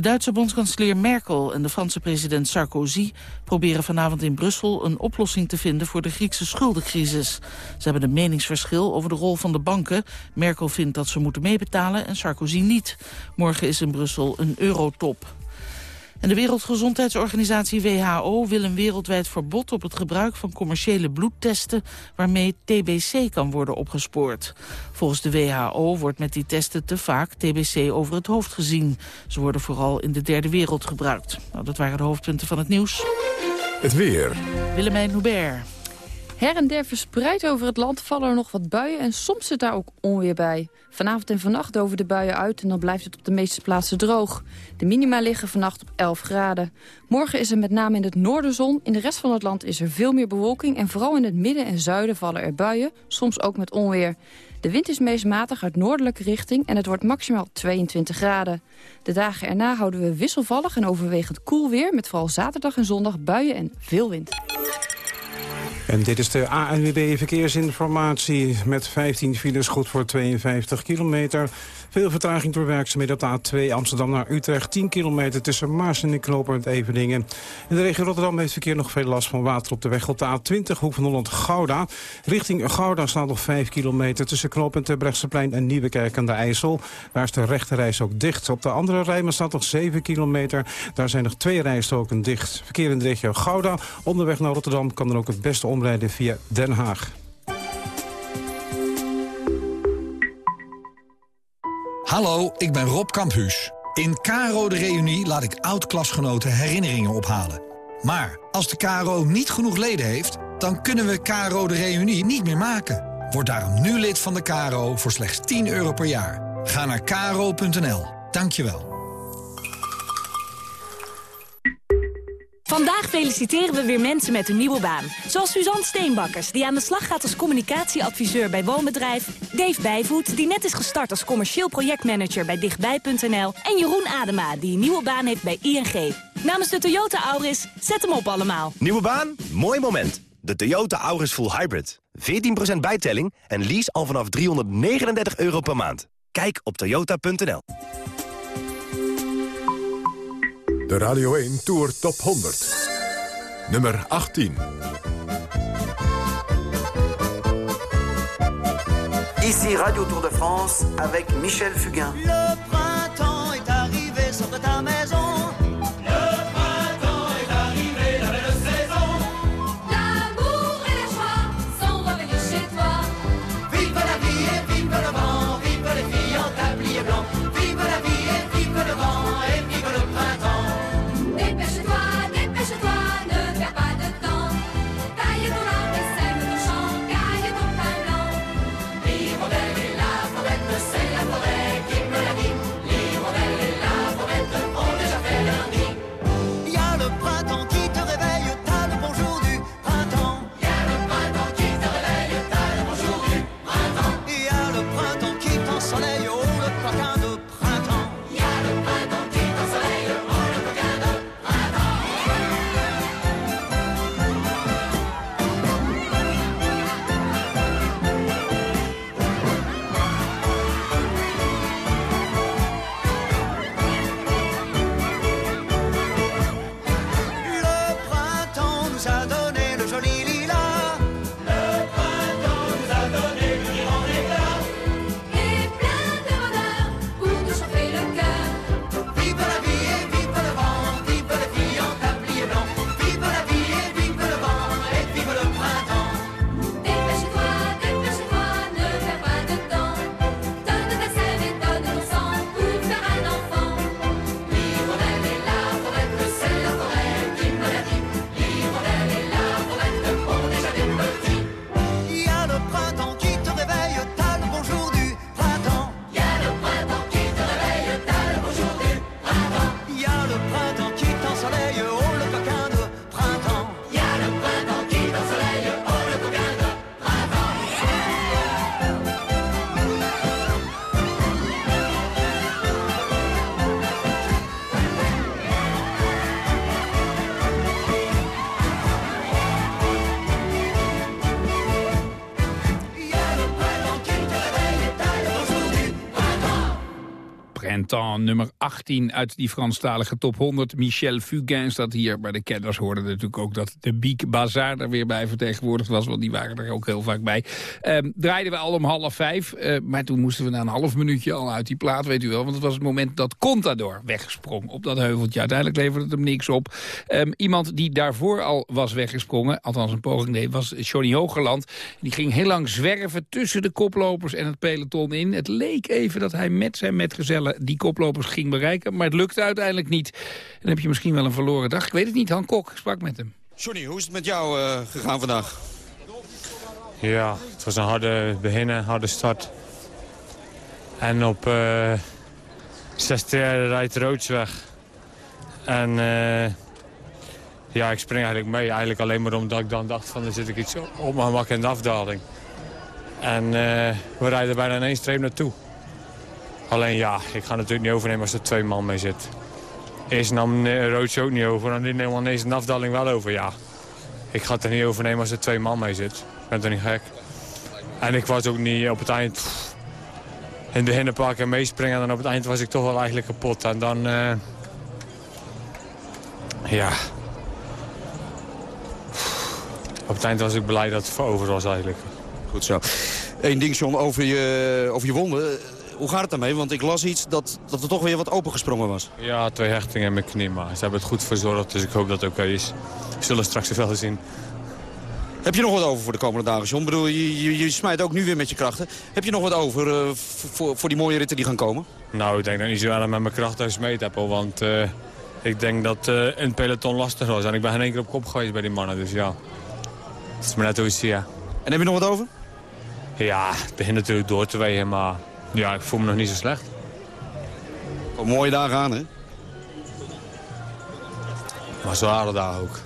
De Duitse bondskanselier Merkel en de Franse president Sarkozy proberen vanavond in Brussel een oplossing te vinden voor de Griekse schuldencrisis. Ze hebben een meningsverschil over de rol van de banken. Merkel vindt dat ze moeten meebetalen en Sarkozy niet. Morgen is in Brussel een eurotop. En de Wereldgezondheidsorganisatie WHO wil een wereldwijd verbod op het gebruik van commerciële bloedtesten waarmee TBC kan worden opgespoord. Volgens de WHO wordt met die testen te vaak TBC over het hoofd gezien. Ze worden vooral in de derde wereld gebruikt. Nou, dat waren de hoofdpunten van het nieuws. Het weer. Willemijn Hubert. Her en der verspreid over het land vallen er nog wat buien en soms zit daar ook onweer bij. Vanavond en vannacht over de buien uit en dan blijft het op de meeste plaatsen droog. De minima liggen vannacht op 11 graden. Morgen is er met name in het noorden zon. In de rest van het land is er veel meer bewolking en vooral in het midden en zuiden vallen er buien, soms ook met onweer. De wind is meest matig uit noordelijke richting en het wordt maximaal 22 graden. De dagen erna houden we wisselvallig en overwegend koel weer... met vooral zaterdag en zondag buien en veel wind. En dit is de ANWB Verkeersinformatie met 15 files goed voor 52 kilometer. Veel vertraging door werkzaamheden op de A2 Amsterdam naar Utrecht. 10 kilometer tussen Maarsen en Knooppunt Eveningen. In de regio Rotterdam heeft verkeer nog veel last van water op de weg. Op de A20 Hoek van Holland-Gouda. Richting Gouda staat nog 5 kilometer tussen Knooppunt Terbrechtseplein en Nieuwekerk aan de IJssel. Daar is de rechterreis ook dicht. Op de andere rijmen staat nog 7 kilometer. Daar zijn nog twee rijstroken dicht. Verkeer in de regio Gouda. Onderweg naar Rotterdam kan dan ook het beste omrijden via Den Haag. Hallo, ik ben Rob Kamphuus. In Caro de Reunie laat ik oud-klasgenoten herinneringen ophalen. Maar als de Caro niet genoeg leden heeft, dan kunnen we Caro de Reunie niet meer maken. Word daarom nu lid van de Caro voor slechts 10 euro per jaar. Ga naar caro.nl. Dankjewel. Vandaag feliciteren we weer mensen met een nieuwe baan. Zoals Suzanne Steenbakkers, die aan de slag gaat als communicatieadviseur bij Woonbedrijf. Dave Bijvoet, die net is gestart als commercieel projectmanager bij Dichtbij.nl. En Jeroen Adema, die een nieuwe baan heeft bij ING. Namens de Toyota Auris, zet hem op allemaal. Nieuwe baan? Mooi moment. De Toyota Auris Full Hybrid. 14% bijtelling en lease al vanaf 339 euro per maand. Kijk op toyota.nl. De Radio 1 Tour Top 100. Nummer 18. Ici Radio Tour de France avec Michel Fugain. Le printemps est arrivé, sors de ta maison. Printemps, nummer 18 uit die Franstalige top 100. Michel Fugain staat hier. Bij de kenners hoorden natuurlijk ook dat de Biek Bazaar er weer bij vertegenwoordigd was. Want die waren er ook heel vaak bij. Um, draaiden we al om half vijf. Uh, maar toen moesten we na een half minuutje al uit die plaat, weet u wel. Want het was het moment dat Contador wegsprong op dat heuveltje. Uiteindelijk leverde het hem niks op. Um, iemand die daarvoor al was weggesprongen, althans een poging deed, was Johnny Hogerland. Die ging heel lang zwerven tussen de koplopers en het peloton in. Het leek even dat hij met zijn metgezellen die koplopers ging bereiken. Maar het lukte uiteindelijk niet. En dan heb je misschien wel een verloren dag. Ik weet het niet. Han Kok sprak met hem. Johnny, hoe is het met jou uh, gegaan vandaag? Ja, het was een harde begin, harde start. En op uh, zesde rijdt Roods weg. En uh, ja, ik spring eigenlijk mee. Eigenlijk alleen maar omdat ik dan dacht van dan zit ik iets op mijn gemak in de afdaling. En uh, we rijden bijna in één streep naartoe. Alleen ja, ik ga natuurlijk niet overnemen als er twee man mee zit. Eerst nam Roods ook niet over, dan neem dan ineens een afdaling wel over, ja. Ik ga het er niet overnemen als er twee man mee zit. Ik ben toch niet gek. En ik was ook niet op het eind... In een paar keer meespringen en dan op het eind was ik toch wel eigenlijk kapot. En dan... Uh, ja... Op het eind was ik blij dat het over was eigenlijk. Goed zo. Eén ding, John, over je, over je wonden. Hoe gaat het daarmee? Want ik las iets dat, dat er toch weer wat opengesprongen was. Ja, twee hechtingen in mijn knie, maar ze hebben het goed verzorgd. Dus ik hoop dat het oké is. We zullen straks wel zien. Heb je nog wat over voor de komende dagen, John? Ik bedoel, je, je, je smijt ook nu weer met je krachten. Heb je nog wat over uh, voor, voor die mooie ritten die gaan komen? Nou, ik denk dat ik niet zo aan met mijn krachten gesmeed heb. Want uh, ik denk dat uh, een peloton lastig was. En ik ben geen één keer op kop geweest bij die mannen. Dus ja, het is maar net hoe je ziet, ja. En heb je nog wat over? Ja, het begint natuurlijk door te wegen, maar ja, ik voel me nog niet zo slecht. Wat mooie dagen aan, hè? Maar zware dagen ook.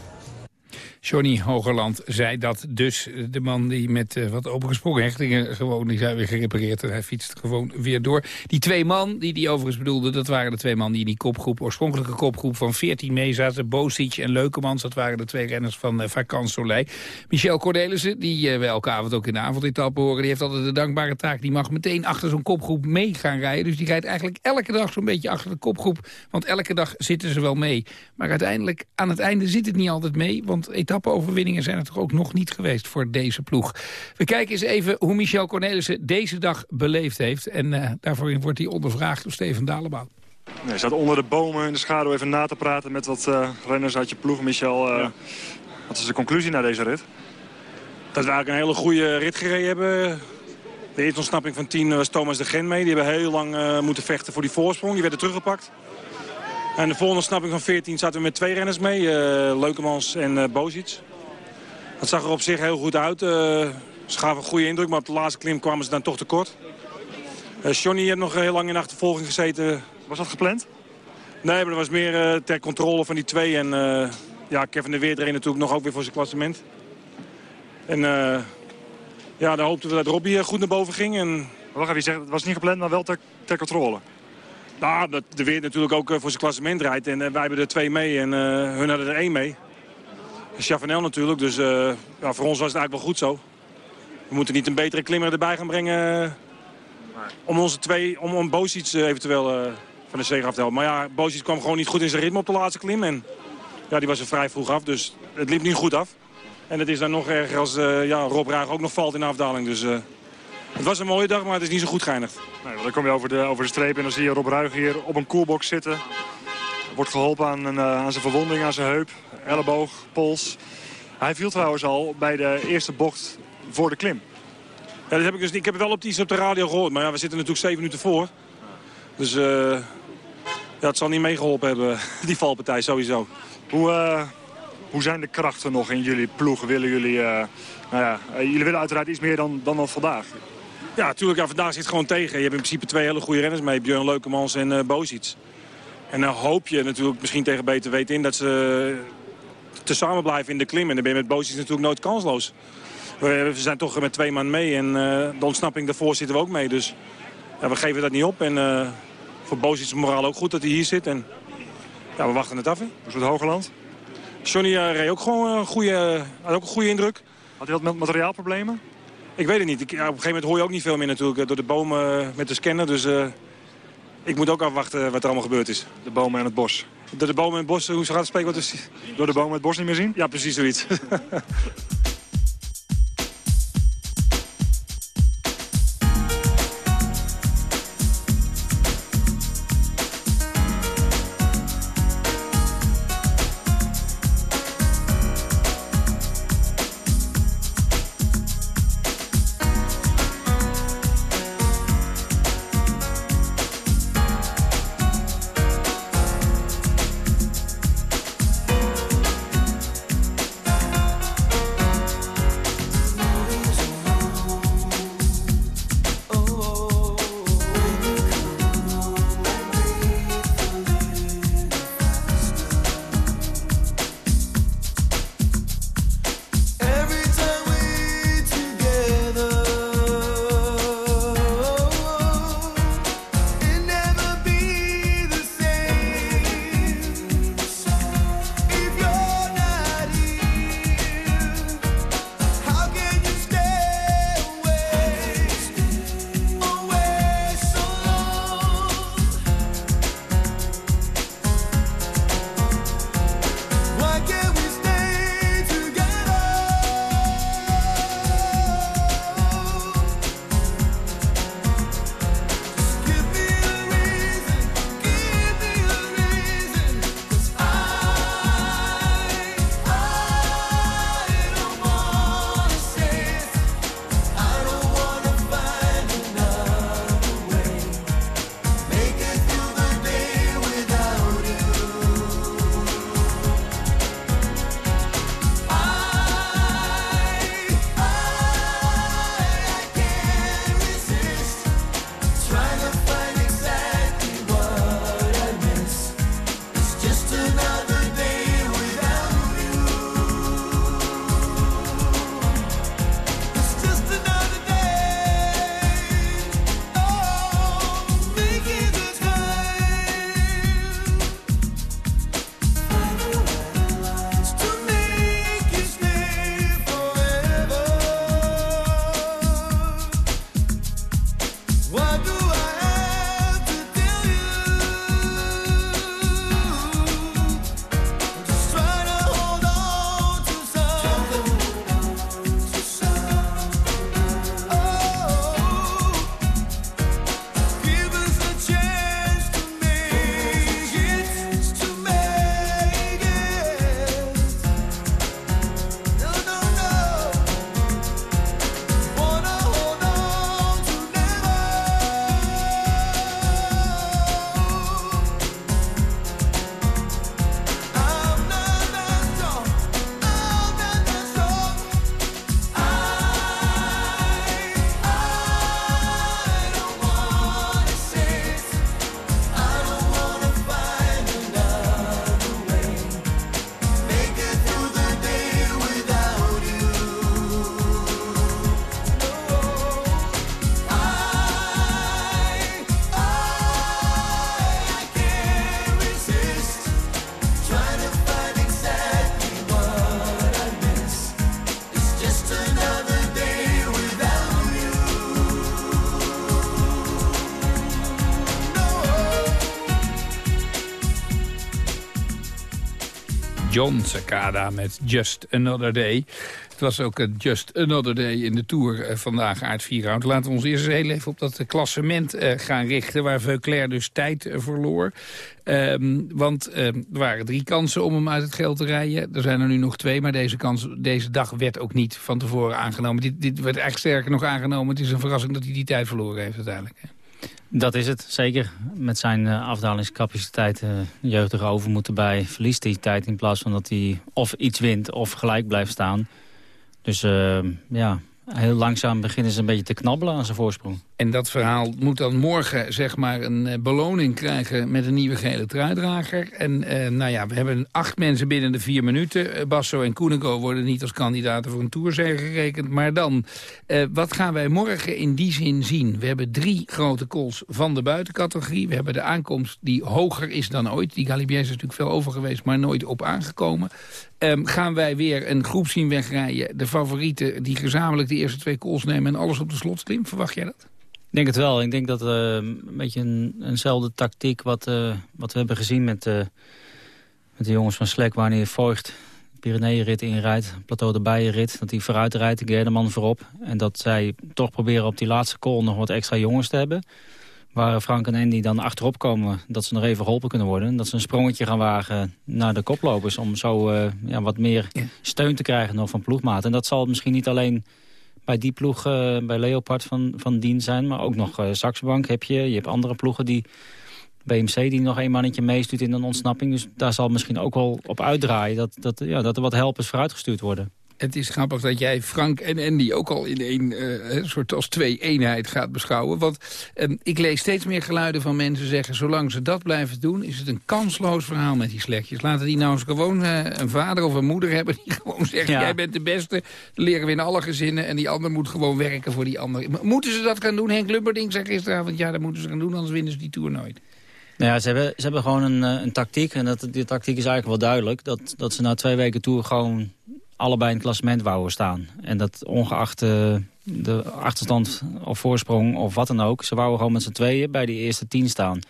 Johnny Hogerland zei dat dus de man die met uh, wat opengesprongen hechtingen gewoon, die zijn weer gerepareerd en hij fietst gewoon weer door. Die twee man die die overigens bedoelde, dat waren de twee man die in die kopgroep, oorspronkelijke kopgroep van 14 mee zaten. Bosic en Leukemans, dat waren de twee renners van uh, Vakant Soleil. Michel Cornelissen, die uh, we elke avond ook in de avondetappe horen, die heeft altijd de dankbare taak. Die mag meteen achter zo'n kopgroep mee gaan rijden. Dus die rijdt eigenlijk elke dag zo'n beetje achter de kopgroep. Want elke dag zitten ze wel mee. Maar uiteindelijk, aan het einde zit het niet altijd mee, want etappe-overwinningen zijn er toch ook nog niet geweest voor deze ploeg. We kijken eens even hoe Michel Cornelissen deze dag beleefd heeft. En uh, daarvoor wordt hij ondervraagd door Steven Dalebout. Je staat onder de bomen in de schaduw even na te praten met wat uh, renners uit je ploeg. Michel, uh, ja. wat is de conclusie na deze rit? Dat we eigenlijk een hele goede rit gereden hebben. De eerste ontsnapping van 10 was Thomas de Gen mee. Die hebben heel lang uh, moeten vechten voor die voorsprong. Die werden teruggepakt. En de volgende ontsnapping van 14 zaten we met twee renners mee. Uh, Leukemans en uh, Bozic. Dat zag er op zich heel goed uit. Uh, ze gaven een goede indruk, maar op de laatste klim kwamen ze dan toch tekort. Uh, Johnny heeft nog heel lang in achtervolging gezeten. Was dat gepland? Nee, maar dat was meer ter controle van die twee. En ja, Kevin de Weer natuurlijk nog ook weer voor zijn klassement. En ja, dan hoopten we dat Robbie goed naar boven ging. En... Wacht even, je zegt, het was niet gepland, maar wel ter, ter controle. Nou, dat de Weer natuurlijk ook voor zijn klassement rijdt. En wij hebben er twee mee en hun hadden er één mee. Chavanel natuurlijk, dus uh, ja, voor ons was het eigenlijk wel goed zo. We moeten niet een betere klimmer erbij gaan brengen... Uh, om onze twee, om, om uh, eventueel van de zege af te helpen. Maar ja, Bosic kwam gewoon niet goed in zijn ritme op de laatste klim. En ja, die was er vrij vroeg af, dus het liep niet goed af. En het is dan nog erger als ja, Rob Raag ook nog valt in de afdaling. Dus het was een mooie dag, maar het is niet zo goed geëindigd. Nee, dan kom je over de, over de streep en dan zie je Rob Ruig hier op een koelbox zitten. Wordt geholpen aan, een, aan zijn verwonding, aan zijn heup elleboog, pols. Hij viel trouwens al bij de eerste bocht voor de klim. Ja, dat heb ik, dus, ik heb het wel op iets op de radio gehoord, maar ja, we zitten natuurlijk zeven minuten voor. Dus uh, ja, het zal niet meegeholpen hebben, die valpartij sowieso. Hoe, uh, hoe zijn de krachten nog in jullie ploeg? Willen jullie, uh, nou ja, jullie willen uiteraard iets meer dan, dan, dan vandaag. Ja, natuurlijk. Ja, vandaag zit het gewoon tegen. Je hebt in principe twee hele goede renners mee. Björn Leukemans en uh, Bozic. En dan hoop je natuurlijk misschien tegen beter weten in dat ze te samen blijven in de klim. En dan ben je met Bozic natuurlijk nooit kansloos. We, we, zijn toch met twee man mee en uh, de ontsnapping daarvoor zitten we ook mee. Dus ja, we geven dat niet op. En voor Bozic is het moraal ook goed dat hij hier zit. En ja, we wachten het af. Hè. Hoe is het Hogerland? Johnny uh, reed ook gewoon een goede, had ook een goede indruk. Had hij wat materiaalproblemen? Ik weet het niet. Ik, ja, op een gegeven moment hoor je ook niet veel meer natuurlijk door de bomen met de scanner. Dus ik moet ook afwachten wat er allemaal gebeurd is. De bomen en het bos. Door de bomen en het bos, hoe gaat het spreken? Wat is... Door de bomen het bos niet meer zien? Ja, precies zoiets. John Cicada met Just Another Day. Het was ook een Just Another Day in de Tour eh, vandaag, Aard Vierhout. Laten we ons eerst eens heel even op dat eh, klassement eh, gaan richten... waar Veuclair dus tijd eh, verloor. Ehm, want ehm, er waren drie kansen om hem uit het geld te rijden. Er zijn er nu nog twee, maar deze, kans, deze dag werd ook niet van tevoren aangenomen. Dit, dit werd echt sterker nog aangenomen. Het is een verrassing dat hij die tijd verloren heeft uiteindelijk. Dat is het, zeker. Met zijn eh, afdalingscapaciteit uh, jeugdige overmoed erbij verliest hij tijd... in plaats van dat hij of iets wint of gelijk blijft staan. Dus eh, ja, heel langzaam beginnen ze een beetje te knabbelen aan zijn voorsprong. En dat verhaal moet dan morgen zeg maar een eh, beloning krijgen met een nieuwe gele truidrager. En eh, nou ja, we hebben acht mensen binnen de vier minuten. Eh, Basso en Koenigo worden niet als kandidaten voor een tourzege gerekend. Maar dan, wat gaan wij morgen in die zin zien? We hebben drie grote calls van de buitencategorie. We hebben de aankomst die hoger is dan ooit. Die Galibier is natuurlijk veel over geweest, maar nooit op aangekomen. Ehm, gaan wij weer een groep zien wegrijden. De favorieten die gezamenlijk de eerste twee calls nemen en alles op de slot slim. Verwacht jij dat? Ik denk het wel. Ik denk dat uh, een beetje een, eenzelfde tactiek wat, uh, wat we hebben gezien met, uh, met de jongens van Slek... wanneer Voigt Pyreneeënrit inrijdt, Plateau de Bijenrit... dat hij vooruit rijdt, de Gerdeman voorop. En dat zij toch proberen op die laatste call nog wat extra jongens te hebben. Waar Frank en Andy dan achterop komen, dat ze nog even geholpen kunnen worden. En dat ze een sprongetje gaan wagen naar de koplopers... om zo ja, wat meer steun te krijgen nog van ploegmaat. En dat zal misschien niet alleen bij die ploeg, uh, bij Leopard van, van dien zijn. Maar ook nog uh, Saxbank heb je. Je hebt andere ploegen die... BMC die nog een mannetje meestuurt in een ontsnapping. Dus daar zal misschien ook wel op uitdraaien... dat, dat, ja, dat er wat helpers vooruitgestuurd worden het is grappig dat jij Frank en Andy ook al in een uh, soort als twee eenheid gaat beschouwen. Want uh, ik lees steeds meer geluiden van mensen zeggen... zolang ze dat blijven doen, is het een kansloos verhaal met die slechtjes. Laten die nou eens gewoon uh, een vader of een moeder hebben... die gewoon zegt, jij bent de beste, leren we in alle gezinnen... en die ander moet gewoon werken voor die ander. Moeten ze dat gaan doen? Henk Lubberding zei gisteravond... ja, dat moeten ze gaan doen, anders winnen ze die Tour nooit. Nou ja, ze hebben, ze hebben gewoon een, een tactiek. En dat, die tactiek is eigenlijk wel duidelijk. Dat, dat ze na twee weken Tour gewoon allebei in het klassement wouden staan. En dat ongeacht uh, de achterstand of voorsprong of wat dan ook... ze wouden gewoon met z'n tweeën bij die eerste tien staan.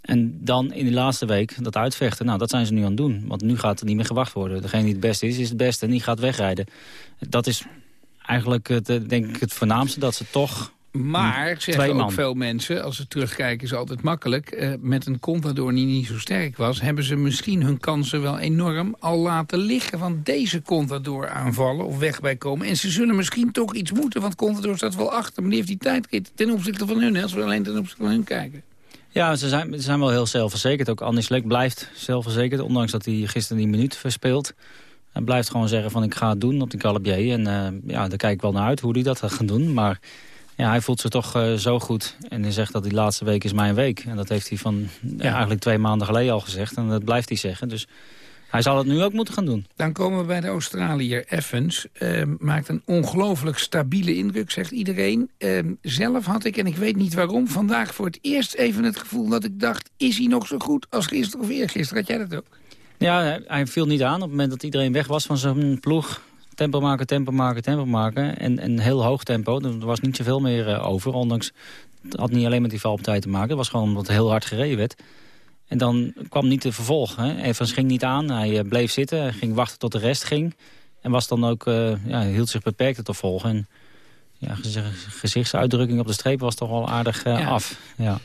En dan in die laatste week dat uitvechten, nou, dat zijn ze nu aan het doen. Want nu gaat er niet meer gewacht worden. Degene die het beste is, is het beste en die gaat wegrijden. Dat is eigenlijk het, eh, denk ik het voornaamste, dat ze toch maar, zeggen ook veel mensen, als ze terugkijken is altijd makkelijk... Uh, met een Contador die niet zo sterk was... hebben ze misschien hun kansen wel enorm al laten liggen... van deze Contador aanvallen of weg bij komen. En ze zullen misschien toch iets moeten, want Contador staat wel achter... maar die heeft die tijd ten opzichte van hun, als we alleen ten opzichte van hun kijken. Ja, ze zijn, ze zijn wel heel zelfverzekerd. Ook Andy Slek blijft zelfverzekerd, ondanks dat hij gisteren die minuut verspeelt. Hij blijft gewoon zeggen van ik ga het doen op die Calabier. En uh, ja, daar kijk ik wel naar uit hoe hij dat gaat gaan doen. Maar ja, hij voelt zich toch uh, zo goed. En hij zegt dat die laatste week is mijn week. En dat heeft hij van ja. eigenlijk twee maanden geleden al gezegd. En dat blijft hij zeggen. Dus hij zal het nu ook moeten gaan doen. Dan komen we bij de Australiër Evans. Uh, maakt een ongelooflijk stabiele indruk, zegt iedereen. Uh, zelf had ik, en ik weet niet waarom, vandaag voor het eerst even het gevoel dat ik dacht... is hij nog zo goed als gisteren of eergisteren? Had jij dat ook? Ja, hij viel niet aan op het moment dat iedereen weg was van zijn ploeg tempo maken, tempo maken, tempo maken. En, en heel hoog tempo. Er was niet zoveel meer uh, over. Ondanks, het had niet alleen met die valpartij te maken. Het was gewoon omdat het heel hard gereden werd. En dan kwam niet de vervolg. Hè. Evans ging niet aan. Hij uh, bleef zitten. Ging wachten tot de rest ging. En was dan ook, uh, ja, hield zich beperkt te volgen. En ja, gezichtsuitdrukking op de streep was toch wel aardig ja. af. Ja.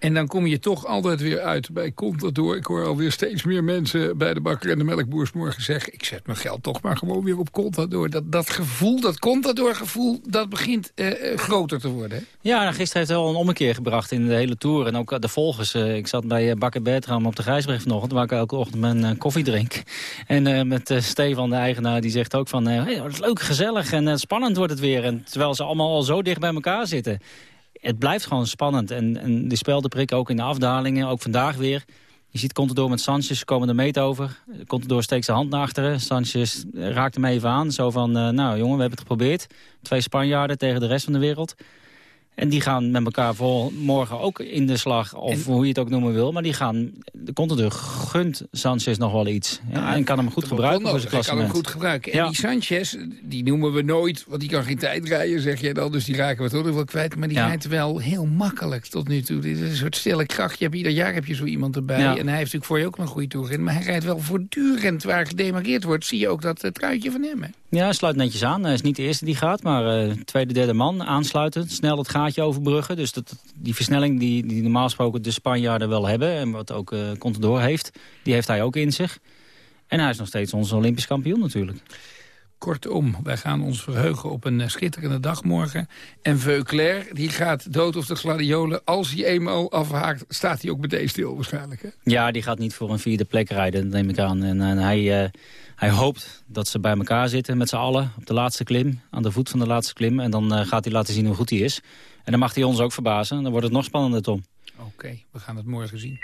En dan kom je toch altijd weer uit bij Contador. Ik hoor alweer steeds meer mensen bij de bakker en de melkboers morgen zeggen... ik zet mijn geld toch maar gewoon weer op Contador. Dat, dat gevoel, dat Contador-gevoel, dat begint uh, groter te worden. Hè? Ja, nou, gisteren heeft hij wel een ommekeer gebracht in de hele Tour. En ook de volgers. Uh, ik zat bij Bakker Bertram op de Grijsbrug vanochtend... waar ik elke ochtend mijn koffie drink. En met Stefan, de eigenaar, die zegt ook van... Hey, het is leuk, gezellig en spannend wordt het weer. En terwijl ze allemaal al zo dicht bij elkaar zitten het blijft gewoon spannend. En, en die spelden prikken ook in de afdalingen, ook vandaag weer. Je ziet Contador met Sanchez, komen de meet over. Contador steekt zijn hand naar achteren. Sanchez raakt hem even aan. Zo van, uh, nou jongen, we hebben het geprobeerd. Twee Spanjaarden tegen de rest van de wereld. En die gaan met elkaar voor morgen ook in de slag, of hoe je het ook noemen wil. Maar die gaan, de contendeur gunt Sanchez nog wel iets. Ja, en kan hem goed gebruiken voor zijn kan hem goed gebruiken. En die Sanchez, die noemen we nooit, want die kan geen tijd rijden, zeg je dan. Dus die raken we toch nog wel kwijt. Maar die rijdt wel heel makkelijk tot nu toe. Dit is een soort stille kracht. Je hebt, ieder jaar heb je zo iemand erbij. En hij heeft natuurlijk voor je ook een goede toer in. Maar hij rijdt wel voortdurend waar gedemarkeerd wordt. Zie je ook dat het truitje van hem. Hè? Ja, hij sluit netjes aan. Hij is niet de eerste die gaat, maar uh, tweede, derde man aansluiten. Snel het gaatje overbruggen. Dus dat, die versnelling die, die normaal gesproken de Spanjaarden wel hebben... en wat ook uh, Contador heeft, die heeft hij ook in zich. En hij is nog steeds onze Olympisch kampioen natuurlijk. Kortom, wij gaan ons verheugen op een eh, schitterende dag morgen. En Veuclair, die gaat dood of de gladiolen. Als hij eenmaal afhaakt, staat hij ook meteen stil waarschijnlijk. Hè? Ja, die gaat niet voor een vierde plek rijden, neem ik aan. En, en hij... Uh, hij hoopt dat ze bij elkaar zitten met z'n allen op de laatste klim. Aan de voet van de laatste klim. En dan uh, gaat hij laten zien hoe goed hij is. En dan mag hij ons ook verbazen. Dan wordt het nog spannender, Tom. Oké, we gaan het morgen zien.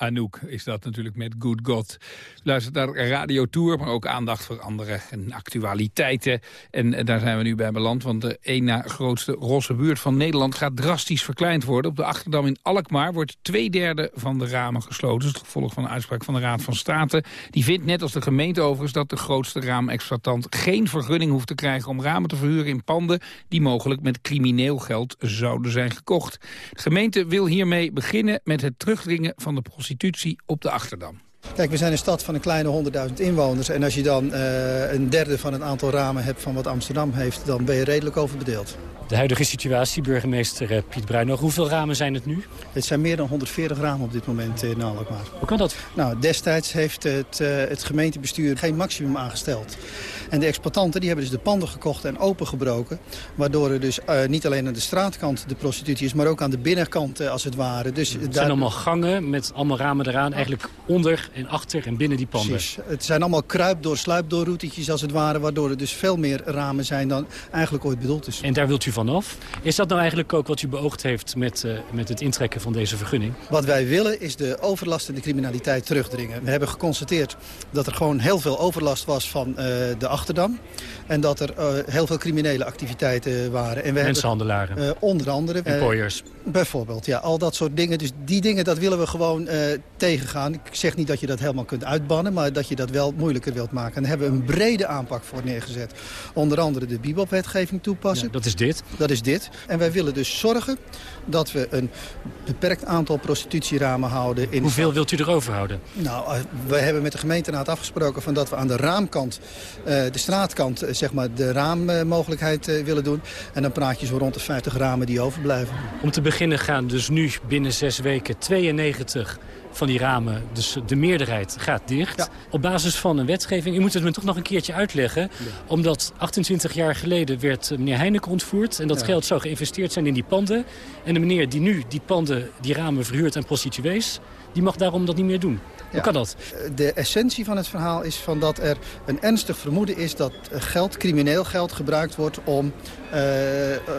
Anouk is dat natuurlijk met Good God. Luistert naar Radio Tour, maar ook aandacht voor andere en actualiteiten. En eh, daar zijn we nu bij beland, want de één na grootste rosse buurt van Nederland gaat drastisch verkleind worden. Op de Achterdam in Alkmaar wordt twee derde van de ramen gesloten. Dat is het gevolg van een uitspraak van de Raad van State. Die vindt, net als de gemeente overigens, dat de grootste raamexploitant geen vergunning hoeft te krijgen om ramen te verhuren in panden die mogelijk met crimineel geld zouden zijn gekocht. De gemeente wil hiermee beginnen met het terugdringen van de prostitutie op de Achterdam. Kijk, we zijn een stad van een kleine 100.000 inwoners. En als je dan eh, een derde van het aantal ramen hebt van wat Amsterdam heeft... dan ben je redelijk overbedeeld. De huidige situatie, burgemeester eh, Piet Bruinhoog. Hoeveel ramen zijn het nu? Het zijn meer dan 140 ramen op dit moment in Alkmaar. Hoe kan dat? Nou, destijds heeft het, eh, het gemeentebestuur geen maximum aangesteld. En de exploitanten die hebben dus de panden gekocht en opengebroken. Waardoor er dus eh, niet alleen aan de straatkant de prostitutie is... maar ook aan de binnenkant als het ware. Dus het zijn allemaal gangen met allemaal ramen eraan. Eigenlijk onder en achter en binnen die panden. Precies. Het zijn allemaal kruip- door sluipdoorroutetjes als het ware. Waardoor er dus veel meer ramen zijn dan eigenlijk ooit bedoeld is. En daar wilt u vanaf. Is dat nou eigenlijk ook wat u beoogd heeft met, uh, met het intrekken van deze vergunning? Wat wij willen is de overlast en de criminaliteit terugdringen. We hebben geconstateerd dat er gewoon heel veel overlast was van de Achterdam. En dat er uh, heel veel criminele activiteiten waren. En we Mensenhandelaren. Hebben, onder andere. Employers. Bijvoorbeeld, ja. Al dat soort dingen. Dus die dingen, dat willen we gewoon tegengaan. Ik zeg niet dat je dat helemaal kunt uitbannen, maar dat je dat wel moeilijker wilt maken. En daar hebben we een brede aanpak voor neergezet. Onder andere de bibop-wetgeving toepassen. Ja, dat is dit. Dat is dit. En wij willen dus zorgen dat we een beperkt aantal prostitutieramen houden. In Hoeveel wilt u erover houden? Nou, we hebben met de gemeenteraad afgesproken van dat we aan de raamkant, de straatkant, zeg maar, de raammogelijkheid willen doen. En dan praat je zo rond de 50 ramen die overblijven. Om te beginnen gaan dus nu binnen zes weken 92 van die ramen, dus de meerderheid, gaat dicht. Ja. Op basis van een wetgeving. U moet het me toch nog een keertje uitleggen. Ja. Omdat 28 jaar geleden werd meneer Heineken ontvoerd. En dat Ja. geld zou geïnvesteerd zijn in die panden. En de meneer die nu die panden, die ramen verhuurt aan prostituees... die mag daarom dat niet meer doen. Hoe Ja. kan dat? De essentie van het verhaal is van dat er een ernstig vermoeden is... dat geld, crimineel geld, gebruikt wordt om, eh,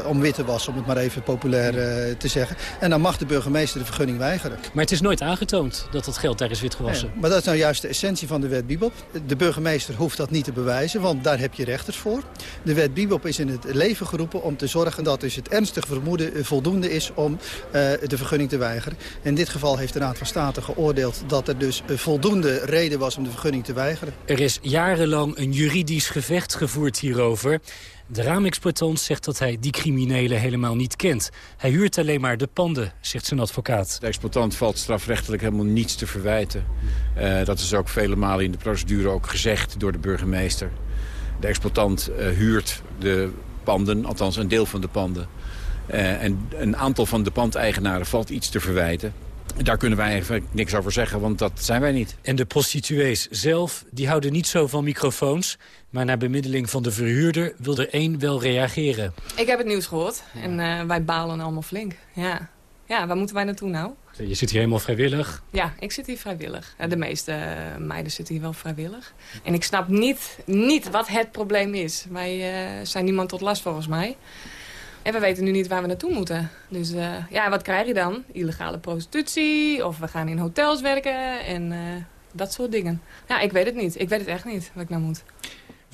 om wit te wassen... om het maar even populair eh, te zeggen. En dan mag de burgemeester de vergunning weigeren. Maar het is nooit aangetoond dat dat geld daar is witgewassen. Ja, maar dat is nou juist de essentie van de wet Bibop. De burgemeester hoeft dat niet te bewijzen, want daar heb je rechters voor. De wet Bibop is in het leven geroepen om te zorgen dat dus het ernstig vermoeden eh, voldoende is om eh, de vergunning te weigeren. In dit geval heeft de Raad van State geoordeeld dat er dus eh, voldoende reden was om de vergunning te weigeren. Er is jarenlang een juridisch gevecht gevoerd hierover. De raamexploitant zegt dat hij die criminelen helemaal niet kent. Hij huurt alleen maar de panden, zegt zijn advocaat. De exploitant valt strafrechtelijk helemaal niets te verwijten. Uh, dat is ook vele malen in de procedure ook gezegd door de burgemeester. De exploitant uh, huurt de panden, althans een deel van de panden. Uh, en een aantal van de pandeigenaren valt iets te verwijten. Daar kunnen wij eigenlijk niks over zeggen, want dat zijn wij niet. En de prostituees zelf, die houden niet zo van microfoons... maar na bemiddeling van de verhuurder wil er één wel reageren. Ik heb het nieuws gehoord en uh, wij balen allemaal flink. Ja. ja, waar moeten wij naartoe nou? Je zit hier helemaal vrijwillig? Ja, ik zit hier vrijwillig. De meeste meiden zitten hier wel vrijwillig. En ik snap niet, niet wat het probleem is. Wij uh, zijn niemand tot last volgens mij. En we weten nu niet waar we naartoe moeten. Dus uh, ja, wat krijg je dan? Illegale prostitutie of we gaan in hotels werken en uh, dat soort dingen. Ja, ik weet het niet. Ik weet het echt niet wat ik nou moet.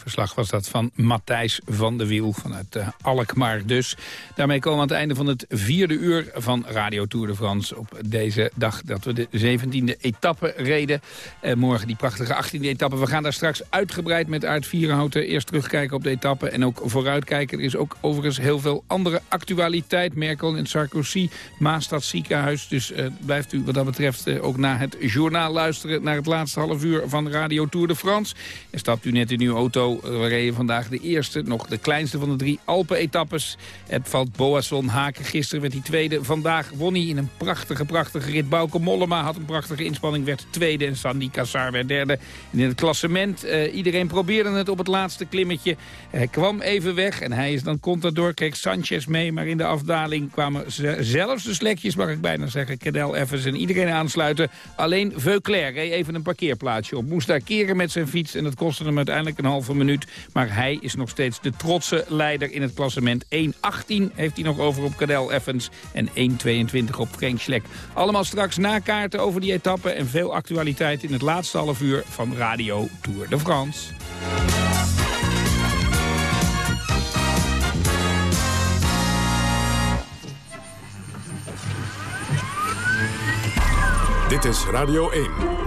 Verslag was dat van Matthijs van de Wiel vanuit uh, Alkmaar dus. Daarmee komen we aan het einde van het vierde uur van Radio Tour de France. Op deze dag dat we de 17e etappe reden. Uh, morgen die prachtige 18e etappe. We gaan daar straks uitgebreid met Aard Vierenhouten eerst terugkijken op de etappe. En ook vooruitkijken. Er is ook overigens heel veel andere actualiteit. Merkel en Sarkozy, Maastad ziekenhuis. Dus uh, blijft u wat dat betreft ook na het journaal luisteren... naar het laatste half uur van Radio Tour de France. En stapt u net in uw auto we reden vandaag de eerste, nog de kleinste van de drie Alpen-etappes. Het valt Boasson Haken. Gisteren werd hij tweede. Vandaag won hij in een prachtige, prachtige rit. Bauke Mollema had een prachtige inspanning, werd tweede. En Sandy Kassar werd derde. En in het klassement, uh, iedereen probeerde het op het laatste klimmetje. Hij kwam even weg en hij is dan Contador. Kreeg Sanchez mee, maar in de afdaling kwamen zelfs de slekjes, mag ik bijna zeggen. Cadel Evans en iedereen aansluiten. Alleen Veuclair reed even een parkeerplaatsje op. Moest daar keren met zijn fiets en dat kostte hem uiteindelijk een halve minuut minuut. Maar hij is nog steeds de trotse leider in het klassement. 1.18 heeft hij nog over op Cadel Evans en 1.22 op Frank Schleck. Allemaal straks nakaarten over die etappe en veel actualiteit in het laatste half uur van Radio Tour de France. Dit is Radio 1.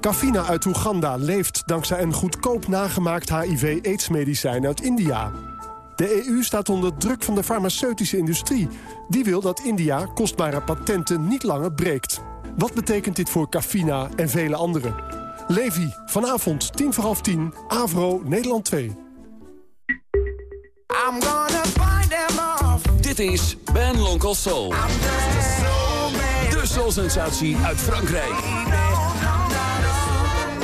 Kafina uit Oeganda leeft dankzij een goedkoop nagemaakt HIV-AIDS-medicijn uit India. De EU staat onder druk van de farmaceutische industrie. Die wil dat India kostbare patenten niet langer breekt. Wat betekent dit voor Kafina en vele anderen? Levi, vanavond tien voor half tien, Avro, Nederland 2. Dit is Ben Lonkel Soul. De soul-sensatie uit Frankrijk.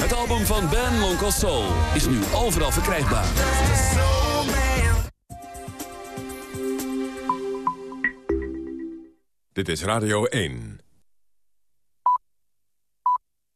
Het album van Ben Lonkel Soul is nu overal verkrijgbaar. Dit is Radio 1.